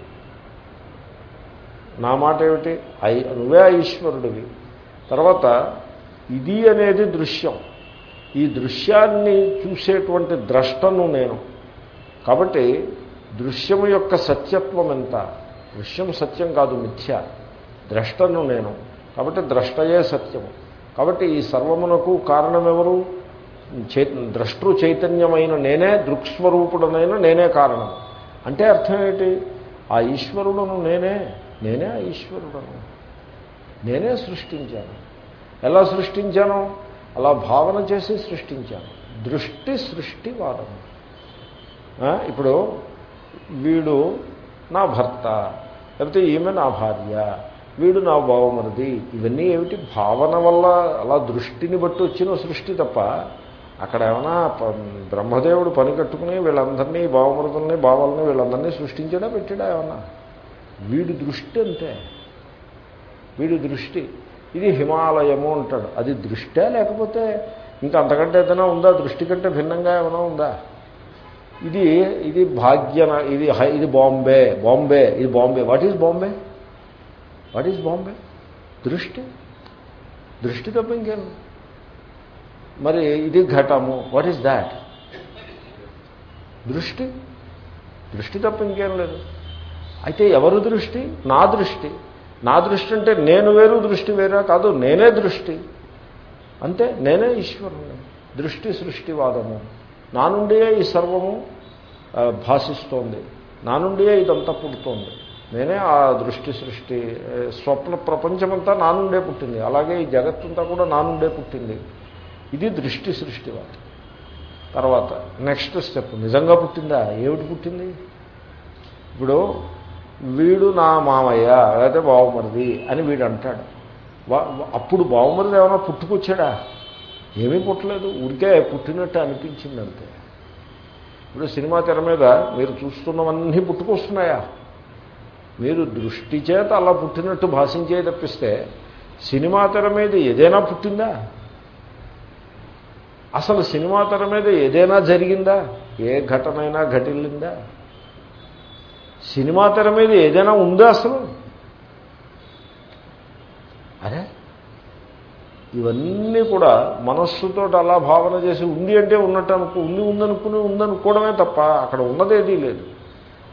A: నా మాట ఏమిటి? ఐ నువ్వే ఈశ్వరుడివి. తర్వాత ఇది అనేది దృశ్యం. ఈ దృశ్యాన్ని చూసేటువంటి ద్రష్టను నేను. కాబట్టి దృశ్యము యొక్క సత్యత్వం ఎంత దృశ్యం సత్యం కాదు మిథ్య. ద్రష్టను నేను. కాబట్టి ద్రష్టయే సత్యము. కాబట్టి ఈ సర్వమునకు కారణమెవరు? చై ద్రష్టృ చైతన్యమైన నేనే దృక్స్వరూపుడనైన నేనే కారణం. అంటే అర్థం ఏంటి? ఆ ఈశ్వరుడను నేనే నేనే ఆ ఈశ్వరుడను. నేనే సృష్టించాను. ఎలా సృష్టించాను? అలా భావన చేసి సృష్టించాను. దృష్టి సృష్టివాదము. ఇప్పుడు వీడు నా భర్త లేకపోతే ఈమె నా భార్య వీడు నా బావమరిది. ఇవన్నీ ఏమిటి? భావన వల్ల అలా దృష్టిని బట్టి వచ్చిన సృష్టి తప్ప అక్కడ ఏమైనా బ్రహ్మదేవుడు పని కట్టుకుని వీళ్ళందరినీ బావమరుదుల్ని బావల్ని వీళ్ళందరినీ సృష్టించడా పెట్టాడా ఏమన్నా? వీడి దృష్టి అంతే. వీడి దృష్టి. ఇది హిమాలయము అంటాడు. అది దృష్టే లేకపోతే ఇంకా అంతకంటే ఏదైనా ఉందా? దృష్టి కంటే భిన్నంగా ఏమైనా ఉందా? ఇది ఇది భాగ్యన ఇది హై- ఇది బాంబే బాంబే ఇది Bombay. What is Bombay what is Bombay దృష్టి. దృష్టి తప్ప ఇంకేం. మరి ఇది ఘటము. వాట్ ఈజ్ దాట్ దృష్టి. దృష్టి తప్ప ఇంకేం లేదు. అయితే ఎవరు దృష్టి? నా దృష్టి. నా దృష్టి అంటే నేను వేరు దృష్టి వేరా కాదు నేనే దృష్టి. అంతే నేనే ఈశ్వరుని దృష్టి సృష్టివాదము. నా నుండియే ఈ సర్వము భాషిస్తోంది. నా నుండియే ఇదంతా పుడుతోంది. నేనే ఆ దృష్టి సృష్టి స్వప్న ప్రపంచమంతా నా నుండే పుట్టింది. అలాగే ఈ జగత్తంతా కూడా నా నుండే పుట్టింది. ఇది దృష్టి సృష్టివాదం తర్వాత నెక్స్ట్ స్టెప్ నిజంగా పుట్టిందా? ఏమిటి పుట్టింది? ఇప్పుడు వీడు నా మామయ్య లేకపోతే బావమరిది అని వీడు అంటాడు. అప్పుడు బావమరిది ఏమైనా పుట్టుకొచ్చాడా? ఏమీ పుట్టలేదు. ఊరికే పుట్టినట్టు అనిపించింది అంతే ఇప్పుడు సినిమా తెర మీద మీరు చూస్తున్నవన్నీ పుట్టుకొస్తున్నాయా? మీరు దృష్టి చేత అలా పుట్టినట్టు భాషించే తప్పిస్తే సినిమా తెర మీద ఏదైనా పుట్టిందా? అసలు సినిమా తెర మీద ఏదైనా జరిగిందా? ఏ ఘటనైనా ఘటిల్లిందా? సినిమా తెర మీద ఏదైనా ఉందా అసలు? అరే ఇవన్నీ కూడా మనస్సుతో అలా భావన చేసి ఉంది అంటే ఉన్నట్టు అనుకో ఉంది ఉందనుకుని ఉందనుకోవడమే తప్ప అక్కడ ఉన్నదేదీ లేదు.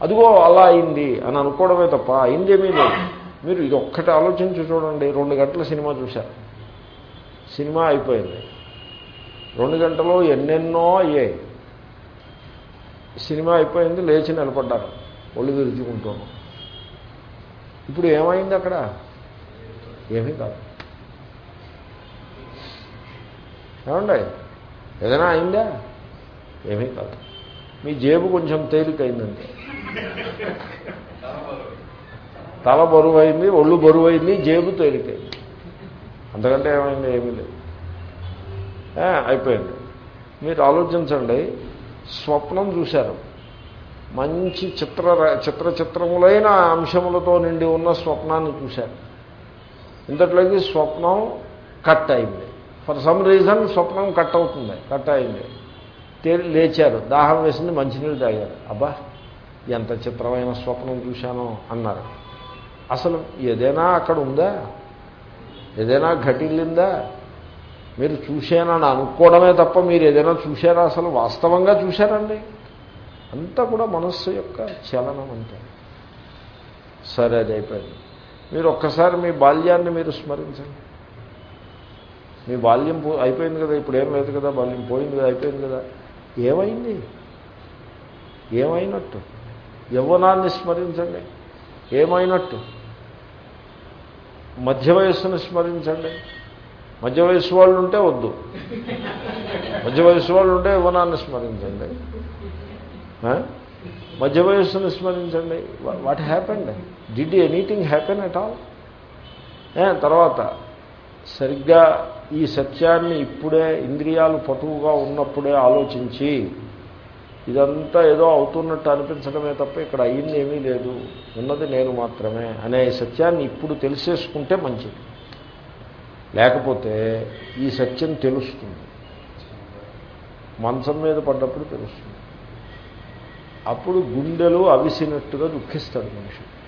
A: అదిగో అలా అయింది అని అనుకోవడమే తప్ప అయిందేమీ లేదు. మీరు ఇది ఒక్కటి ఆలోచించి చూడండి. రెండు గంటల సినిమా చూశారు. సినిమా అయిపోయింది. రెండు గంటలు ఎన్నెన్నో అయ్యాయి. సినిమా అయిపోయింది లేచి నిలబడ్డారు. ఒళ్ళు విరుచుకుంటాను. ఇప్పుడు ఏమైంది అక్కడ? ఏమీ కాదు. ఏమండి? ఏదైనా అయిందా? ఏమీ కాదు. మీ జేబు కొంచెం తేలికైందంటే తల బరువు అయింది ఒళ్ళు బరువు అయింది జేబు తేలికైంది. అంతకంటే ఏమైంది? ఏమీ లేదు. అయిపోయింది. మీరు ఆలోచించండి. స్వప్నం చూశారు. మంచి చిత్ర చిత్ర చిత్రములైన అంశములతో నిండి ఉన్న స్వప్నాన్ని చూశారు. ఇంతట్లోకి స్వప్నం కట్ అయింది. ఫర్ సమ్ రీజన్ స్వప్నం కట్ అవుతుంది కట్ అయింది. లేచారు. దాహం వేసింది మంచినీళ్ళు తాగారు. అబ్బా ఎంత చిత్రమైన స్వప్నం చూశానో అన్నారు. అసలు ఏదైనా అక్కడ ఉందా? ఏదైనా ఘటిల్లిందా? మీరు చూశానని అనుకోవడమే తప్ప మీరు ఏదైనా చూశారా? అసలు వాస్తవంగా చూశారండి? అంతా కూడా మనస్సు యొక్క చలనం అంతే. సరే అది అయిపోయింది. మీరు ఒక్కసారి మీ బాల్యాన్ని మీరు స్మరించండి. మీ బాల్యం పో అయిపోయింది కదా ఇప్పుడు ఏం లేదు కదా బాల్యం పోయింది కదా అయిపోయింది కదా. ఏమైంది? ఏమైనట్టు? యవ్వనాన్ని స్మరించండి. ఏమైనట్టు? మధ్య వయస్సును స్మరించండి. మధ్య వయస్సు వాళ్ళు ఉంటే వద్దు. మధ్య వయస్సు వాళ్ళు ఉంటే యవ్వనాన్ని స్మరించండి. మధ్య వయస్సును స్మరించండి. What happened? Did anything happen at all? తర్వాత సరిగ్గా ఈ సత్యాన్ని ఇప్పుడే ఇంద్రియాలు పటువుగా ఉన్నప్పుడే ఆలోచించి ఇదంతా ఏదో అవుతున్నట్టు అనిపించడమే తప్ప ఇక్కడ అయ్యింది ఏమీ లేదు. ఉన్నది నేను మాత్రమే అనే సత్యాన్ని ఇప్పుడు తెలిసేసుకుంటే మంచిది. లేకపోతే ఈ సత్యం తెలుస్తుంది. మంచం మీద పడ్డప్పుడు తెలుస్తుంది. అప్పుడు గుండెలు అవిసినట్టుగా దుఃఖిస్తాడు మనిషి.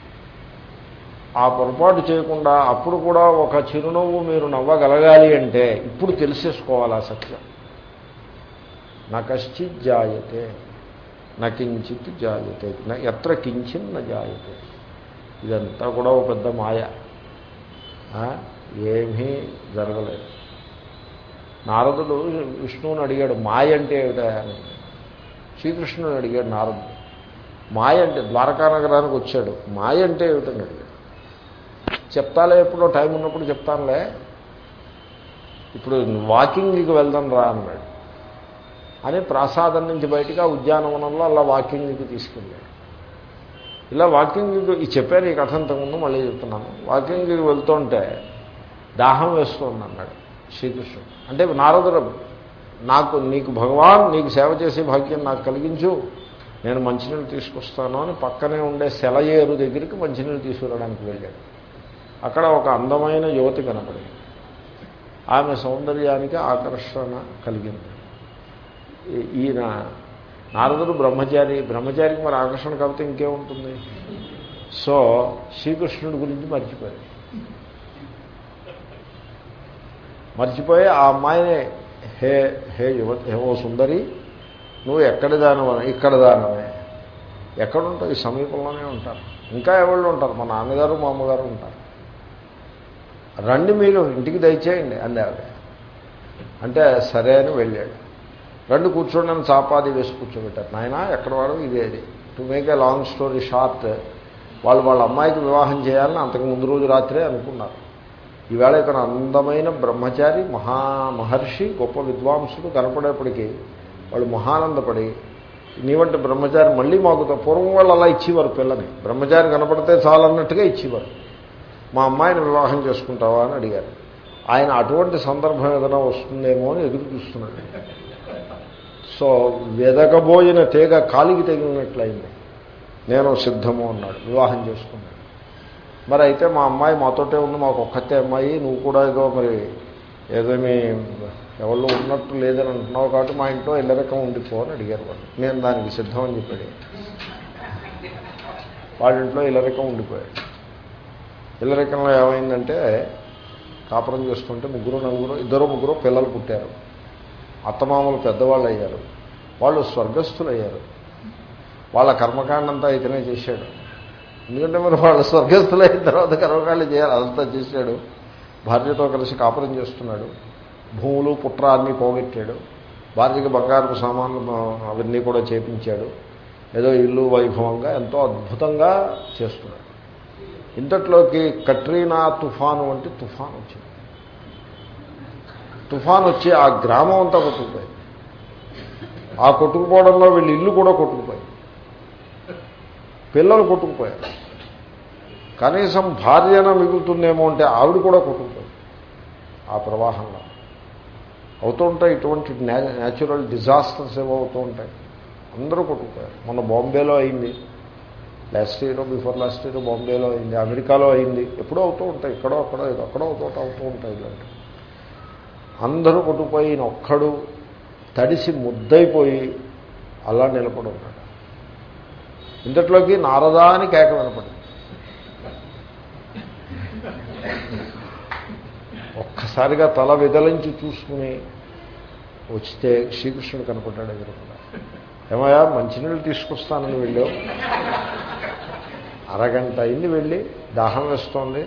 A: ఆ పొరపాటు చేయకుండా అప్పుడు కూడా ఒక చిరునవ్వు మీరు నవ్వగలగాలి అంటే ఇప్పుడు తెలిసేసుకోవాలి ఆ సత్యం. నా కశ్చిత్ జాయతే నకించిత్ జాయతే ఎత్ర కించిన్ న జాయతే. ఇదంతా కూడా ఒక పెద్ద మాయ. ఏమీ జరగలేదు. నారదుడు విష్ణువుని అడిగాడు మాయ అంటే ఏమిటా? అని. శ్రీకృష్ణుని అడిగాడు నారదుడు మాయ అంటే ద్వారకా నగరానికి వచ్చాడు. మాయ అంటే ఏమిటని అడిగాడు. చెప్తాలే ఎప్పుడో టైం ఉన్నప్పుడు చెప్తానులే. ఇప్పుడు వాకింగ్కి వెళ్దాం రా అన్నాడు. అని ప్రసాదం నుంచి బయటకు ఆ ఉద్యానవనంలో అలా వాకింగ్కి తీసుకెళ్ళాడు. ఇలా వాకింగ్కి ఈ చెప్పాను ఈ కథ అంతకుముందు మళ్ళీ చెప్తున్నాను. వాకింగ్కి వెళ్తుంటే దాహం వేస్తుంది అన్నాడు శ్రీకృష్ణుడు. అంటే నారదుడు నాకు నీకు భగవాన్ నీకు సేవ చేసే భాగ్యం నాకు కలిగించు. నేను మంచినీళ్ళు తీసుకొస్తాను అని పక్కనే ఉండే సెలయేరు దగ్గరికి మంచినీళ్ళు తీసుకురావడానికి వెళ్ళాడు. అక్కడ ఒక అందమైన యువతి కనపడింది. ఆమె సౌందర్యానికి ఆకర్షణ కలిగింది. ఈయన నారదుడు బ్రహ్మచారి బ్రహ్మచారికి మరి ఆకర్షణ కాబట్టి ఇంకేముంటుంది? సో శ్రీకృష్ణుడి గురించి మర్చిపోయాడు మర్చిపోయి ఆ అమ్మాయిని హే హే యువతి హే ఓ సుందరి నువ్వు ఎక్కడి దానవని ఇక్కడ దానవే. ఎక్కడుంటావు? ఈ సమీపంలోనే ఉంటారు. ఇంకా ఎవళ్ళు ఉంటారు? మా నాన్నగారు మా అమ్మగారు ఉంటారు. రండి మీరు ఇంటికి దయచేయండి అంది ఆవిడ అంటే సరే అని వెళ్ళాడు. రెండు కూర్చోండి చాపాది వేసి కూర్చోబెట్టారు. నాయన ఎక్కడ వాడు ఇదేది to make a long story short వాళ్ళు వాళ్ళ అమ్మాయికి వివాహం చేయాలని అంతకు ముందు రోజు రాత్రే అనుకున్నారు. ఈవేళ ఇతను అందమైన బ్రహ్మచారి మహా మహర్షి గొప్ప విద్వాంసుడు కనపడేప్పటికీ వాళ్ళు మహానందపడి నీవంటి బ్రహ్మచారి మళ్ళీ మాకు పూర్వం వాళ్ళు అలా ఇచ్చేవారు పిల్లని. బ్రహ్మచారి కనపడితే చాలన్నట్టుగా ఇచ్చేవారు. మా అమ్మాయిని వివాహం చేసుకుంటావా అని అడిగారు. ఆయన అటువంటి సందర్భం ఏదైనా వస్తుందేమో అని ఎదురు చూస్తున్నాడు. సో వెదకబోయిన తీగ కాలికి తగిలినట్లయింది నేను సిద్ధము అన్నాడు. వివాహం చేసుకున్నాడు. మరి అయితే మా అమ్మాయి మాతోటే ఉంది మాకు ఒక్కతే అమ్మాయి నువ్వు కూడా ఏదో మరి ఏదేమి ఎవరు ఉన్నట్టు లేదని అంటున్నావు కాబట్టి మా ఇంట్లో ఇల్లరకం ఉండిపో అని అడిగారు వాళ్ళు. నేను దానికి సిద్ధం అని చెప్పాడు. వాళ్ళ ఇంట్లో ఇల్లరకం ఉండిపోయాడు. ఇల్లరకంలో ఏమైందంటే కాపురం చేసుకుంటే ముగ్గురు నలుగురు ఇద్దరు ముగ్గురు పిల్లలు పుట్టారు. అత్తమామలు పెద్దవాళ్ళు అయ్యారు. వాళ్ళు స్వర్గస్థులు అయ్యారు వాళ్ళ కర్మకాండంతా ఇతనే చేశాడు. ఎందుకంటే మరి వాళ్ళు స్వర్గస్థులు అయిన తర్వాత కర్మకాండ చేయాలి అదంతా చేశాడు. భార్యతో కలిసి కాపురం చేస్తున్నాడు. భూములు పుట్ర అన్నీ పోగొట్టాడు. భార్యకి బంగారపు సామాన్లు అవన్నీ కూడా చేపించాడు. ఏదో ఇల్లు వైభవంగా ఎంతో అద్భుతంగా చేస్తున్నాడు. ఇంతట్లోకి కట్రీనా తుఫాను వంటి తుఫాన్ వచ్చింది. తుఫాన్ వచ్చి ఆ గ్రామం అంతా కొట్టుకుపోయింది. ఆ కొట్టుకుపోవడంలో వీళ్ళ ఇల్లు కూడా కొట్టుకుపోయింది పిల్లలు కొట్టుకుపోయారు. కనీసం భార్యన మిగులుతుందేమో అంటే ఆవిడ కూడా కొట్టుకుపోయింది. ఆ ప్రవాహంలో అవుతూ ఉంటాయి ఇటువంటి న్యాచురల్ డిజాస్టర్స్ ఏవో అవుతూ ఉంటాయి. అందరూ కొట్టుకుపోయారు. మొన్న బాంబేలో అయింది. Last year before last year బాంబేలో అయింది అమెరికాలో అయింది ఎప్పుడో అవుతూ ఉంటాయి ఇక్కడో అక్కడో ఇది అక్కడో అవుతూ అవుతూ ఉంటాయి ఇలాంటి అందరూ కొట్టుకుపోయి ఈయన ఒక్కడు తడిసి ముద్దైపోయి అలా నిలబడి ఉన్నాడు ఇంతట్లోకి నారదా అని కేక వినపడింది. ఒక్కసారిగా తల విదలించి చూసుకుని వచ్చితే శ్రీకృష్ణుడు కనపడ్డాడు ఎదురుకుండా. ఏమయ్యా మంచినీళ్ళు తీసుకొస్తానని వెళ్ళావు? అరగంట అయింది వెళ్ళి దాహం వేస్తోంది.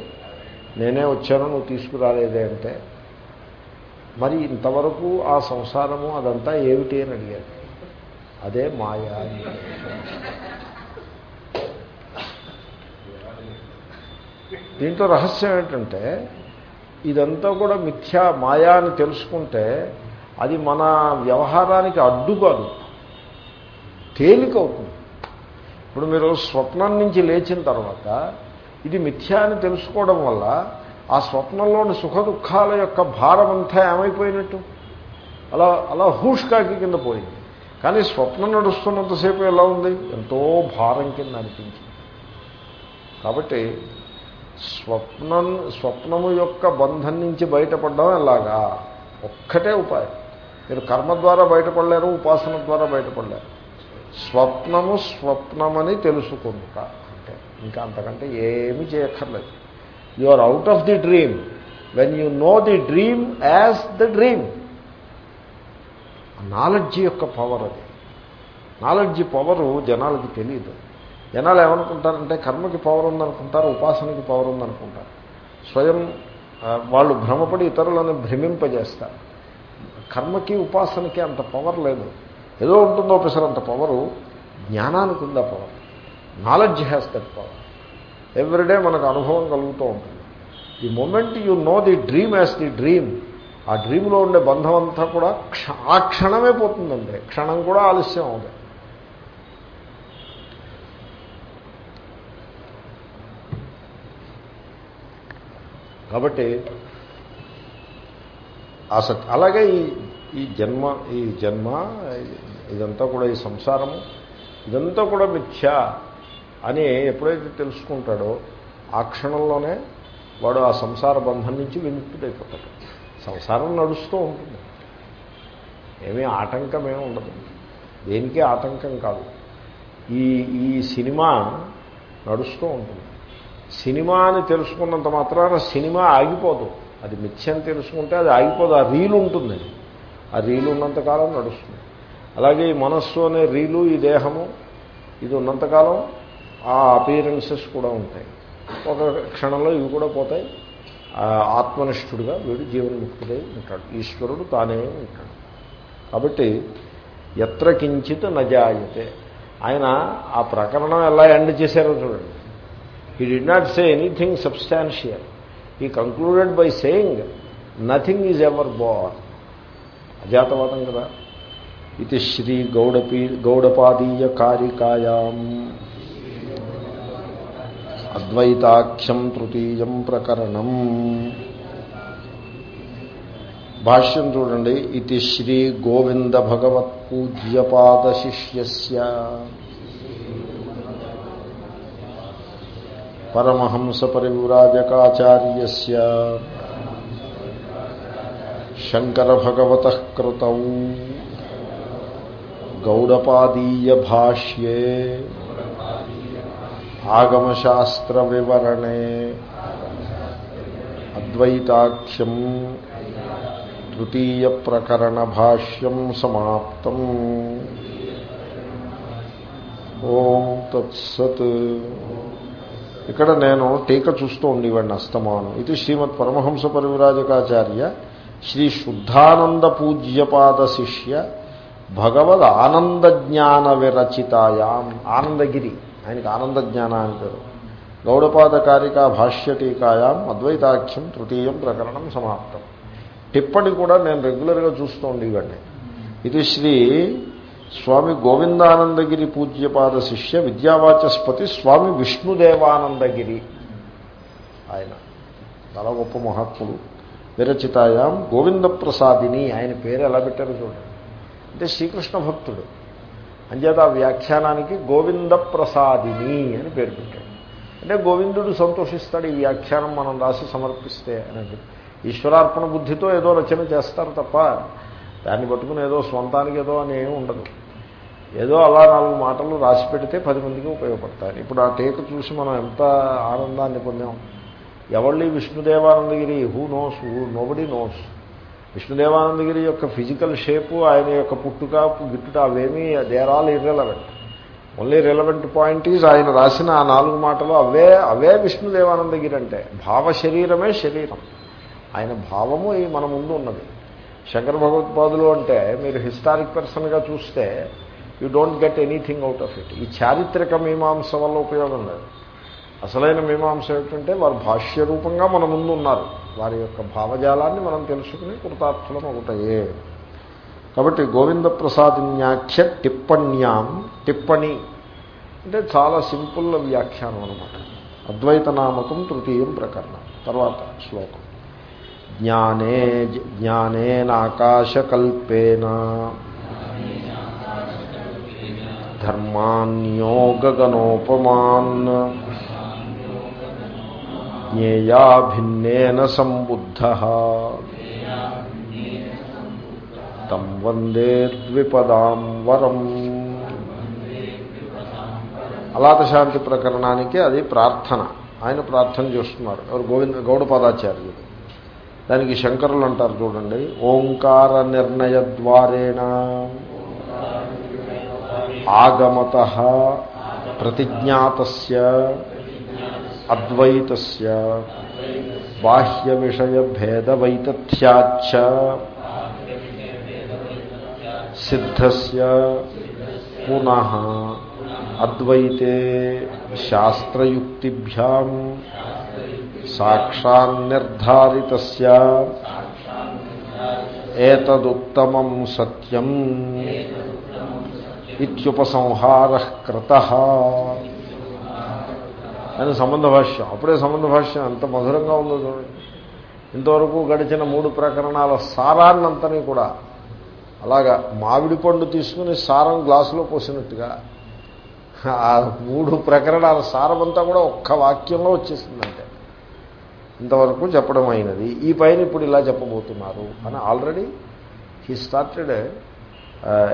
A: నేనే వచ్చాను నువ్వు తీసుకురాలేదే అంటే. మరి ఇంతవరకు ఆ సంసారము అదంతా ఏమిటి అని అడిగారు అదే మాయా. దీంతో దీంట్లో రహస్యం ఏంటంటే ఇదంతా కూడా మిథ్యా మాయా అని తెలుసుకుంటే అది మన వ్యవహారానికి అడ్డు కాదు తేలిక అవుతుంది. ఇప్పుడు మీరు స్వప్నం నుంచి లేచిన తర్వాత ఇది మిథ్యా అని తెలుసుకోవడం వల్ల ఆ స్వప్నంలోని సుఖ దుఃఖాల యొక్క భారం అంతా ఏమైపోయినట్టు? అలా అలా హూష్కాకి కింద పోయింది. కానీ స్వప్నం నడుస్తున్నంతసేపు ఎలా ఉంది? ఎంతో భారం కింద అనిపించింది. కాబట్టి స్వప్నం స్వప్నము యొక్క బంధం నుంచి బయటపడడం ఎలాగా? ఒక్కటే ఉపాయం. మీరు కర్మ ద్వారా బయటపడలేరు ఉపాసన ద్వారా బయటపడలేరు. స్వప్నము స్వప్నమని తెలుసుకుంటా. అంటే ఇంకా అంతకంటే ఏమి చేయక్కర్లేదు. You are out of the dream when you know the dream as the dream knowledge యొక్క పవర్ అది. నాలెడ్జ్ పవరు జనాలకి తెలియదు జనాలు ఏమనుకుంటారంటే కర్మకి పవర్ ఉందనుకుంటారు ఉపాసనకి పవర్ ఉందనుకుంటారు. స్వయం వాళ్ళు భ్రమపడి ఇతరులను భ్రమింపజేస్తారు. కర్మకి ఉపాసనకి అంత పవర్ లేదు. ఏదో ఉంటుందో ఒకసారి అంత పవరు జ్ఞానానికి ఉందా power knowledge has that power everyday మనకు అనుభవం కలుగుతూ ఉంటుంది. The moment you know the dream as the dream ఆ డ్రీమ్లో ఉండే బంధం అంతా కూడా క్ష ఆ క్షణమే పోతుందండి. క్షణం కూడా ఆలస్యం అవుతుంది. కాబట్టి ఆ అలాగే ఈ ఈ జన్మ ఈ జన్మ ఇదంతా కూడా ఈ సంసారము ఇదంతా కూడా మిథ్య అని ఎప్పుడైతే తెలుసుకుంటాడో ఆ క్షణంలోనే వాడు ఆ సంసార బంధం నుంచి విముక్తుడైపోతాడు. సంసారం నడుస్తూ ఉంటుంది. ఏమీ ఆటంకమేమి ఉండదు. దేనికే ఆటంకం కాదు. ఈ ఈ సినిమా నడుస్తూ ఉంటుంది. సినిమా అని తెలుసుకున్నంత మాత్రాన సినిమా ఆగిపోదు. అది మిథ్యం తెలుసుకుంటే అది ఆగిపోదు. ఆ రీలు ఉంటుంది ఆ రీలు ఉన్నంతకాలం నడుస్తుంది. అలాగే ఈ మనస్సు అనే రీలు ఈ దేహము ఇది ఉన్నంతకాలం ఆ అపీరెన్సెస్ కూడా ఉంటాయి. ఒక క్షణంలో ఇవి కూడా పోతాయి. ఆత్మనిష్ఠుడిగా వీడు జీవన్ముక్తుడై ఉంటాడు. ఈశ్వరుడు తానే ఉంటాడు. కాబట్టి ఎత్ర కించిత్ నజాయితే ఆయన ఆ ప్రకరణం ఎలా ఎండ్ చేశారో చూడండి. He did not say anything substantial he concluded by saying nothing is ever born అజాతవాదం కదా. ఇది శ్రీ గౌడపీ గౌడపాదీయ కారికాయాం అద్వైతాఖ్యం తృతీయం ప్రకరణం. భాష్యం చూడండి. ఇది శ్రీ గోవింద భగవత్ పూజ్యపాద శిష్య పరమహంస పరివ్రాజకాచార్య శంకర భగవత కృతౌ గౌడపాదీయ భాష్యే ఆగమశాస్త్ర వివరణే అద్వైతాఖ్యం తృతీయ ప్రకరణ భాష్యం సమాప్తం ఓం తత్సత్ ఇక్కడ నేను టీక చూస్తూ ఉండేవాడిని అస్తమాను. ఇది శ్రీమద్ పరమహంస పరివిరాజకాచార్య శ్రీ శుద్ధానంద పూజ్యపాద శిష్య భగవద్ ఆనంద జ్ఞాన విరచితాయాం. ఆనందగిరి ఆయనకి ఆనంద జ్ఞాన అని పేరు. గౌడపాద భాష్య టీకాయాం అద్వైతాఖ్యం తృతీయం ప్రకరణం సమాప్తం. టిప్పణి కూడా నేను రెగ్యులర్గా చూస్తూ ఉండేవాడిని. ఇది శ్రీ స్వామి గోవిందానందగిరి పూజ్యపాద శిష్య విద్యావాచస్పతి స్వామి విష్ణుదేవానందగిరి. ఆయన చాలా గొప్ప మహాత్ముడు. విరచితాయాం గోవింద ప్రసాదిని ఆయన పేరు ఎలా పెట్టారు చూడండి. అంటే శ్రీకృష్ణ భక్తుడు. అంచేత ఆ వ్యాఖ్యానానికి గోవింద ప్రసాదిని అని పేరు పెట్టాడు. అంటే గోవిందుడు సంతోషిస్తాడు ఈ వ్యాఖ్యానం మనం రాసి సమర్పిస్తే అని ఈశ్వరార్పణ బుద్ధితో ఏదో రచన చేస్తారు తప్ప దాన్ని పట్టుకుని ఏదో స్వంతానికి ఏదో అని ఏమి ఉండదు. ఏదో అలా నాలుగు మాటలు రాసి పెడితే పది మందికి ఉపయోగపడతాయి. ఇప్పుడు ఆ టేకు చూసి మనం ఎంత ఆనందాన్ని పొందాం? ఎవళ్ళి Vishnudevanandagiri? Who knows who nobody knows Vishnudevanandagiri యొక్క ఫిజికల్ షేపు ఆయన యొక్క పుట్టుక గిట్టుట అవేమీ they're all irrelevant only relevant point is ఆయన రాసిన ఆ నాలుగు మాటలు అవే అవే విష్ణుదేవానందగిరి అంటే. భావ శరీరమే శరీరం. ఆయన భావము ఈ మన ముందు ఉన్నది. శంకర భగవత్పాదులు అంటే మీరు హిస్టారిక్ పర్సన్గా చూస్తే you don't get anything out of it ఈ చారిత్రక మీమాంస వల్ల ఉపయోగం లేదు. అసలైన మీమాంస ఏమిటంటే వారు భాష్య రూపంగా మన ముందు ఉన్నారు వారి యొక్క భావజాలాన్ని మనం తెలుసుకుని కృతార్థులం ఒకటయే కాబట్టి గోవింద ప్రసాదిన్యాఖ్య టిప్పణ్యాం టిప్పణి. అంటే చాలా సింపుల్ వ్యాఖ్యానం అనమాట అద్వైతనామకం తృతీయం ప్రకరణం. తర్వాత శ్లోకం. జ్ఞానే జ్ఞానేనాకాశకల్పేన. ధర్మాన్యోగగనోపమాన్ జ్ఞేయా భిన్నేన సంబుద్ధ తం వందే ద్విపదాం వరం. అలాతశాంతి ప్రకరణానికి అది ప్రార్థన. ఆయన ప్రార్థన చేస్తున్నారు. ఎవరు? గోవింద గౌడపాదాచార్యులు దానికి శంకరులు అంటారు చూడండి. ఓంకార నిర్ణయ ద్వారేణ ఆగమత ప్రతిజ్ఞాత అద్వైత బాహ్య విషయ భేదవైతథ్యాచ సిద్ధస్య పునః అద్వైతే శాస్త్రయుక్తిభ్యాం సాక్షాన్నిర్ధారిత ఏతదుత్తమం సత్యం ఇత్యుపసంహార కృత అని సంబంధ భాష్యం అప్పుడే సంబంధ భాష్యం అంత మధురంగా ఉందో చూడండి. ఇంతవరకు గడిచిన మూడు ప్రకరణాల సారాన్నంతని కూడా అలాగా మామిడి పండు తీసుకుని సారం గ్లాసులో పోసినట్టుగా ఆ మూడు ప్రకరణాల సారమంతా కూడా ఒక్క వాక్యంలో వచ్చేసిందంటే. ఇంతవరకు చెప్పడం అయినది. ఈ పైన ఇప్పుడు ఇలా చెప్పబోతున్నారు అని already he started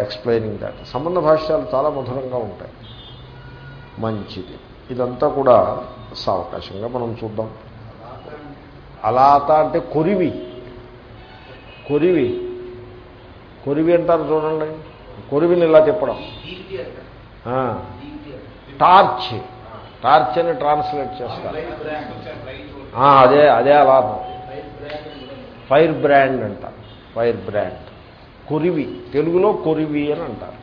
A: explaining that సంబంధ భాష్యాలు చాలా మధురంగా ఉంటాయి. మంచిది. ఇదంతా కూడా సావకాశంగా మనం చూద్దాం. అలాత అంటే కొరివి. కొరివి. కొరివి అంటారు చూడండి. కొరివిని ఇలా చెప్పడం. టార్చ్. టార్చ్ అని ట్రాన్స్లేట్ చేస్తారు. అదే అదే అలాతం. ఫైర్ బ్రాండ్ అంటారు. Fire brand. కొరివి. తెలుగులో కొరివి అని అంటారు.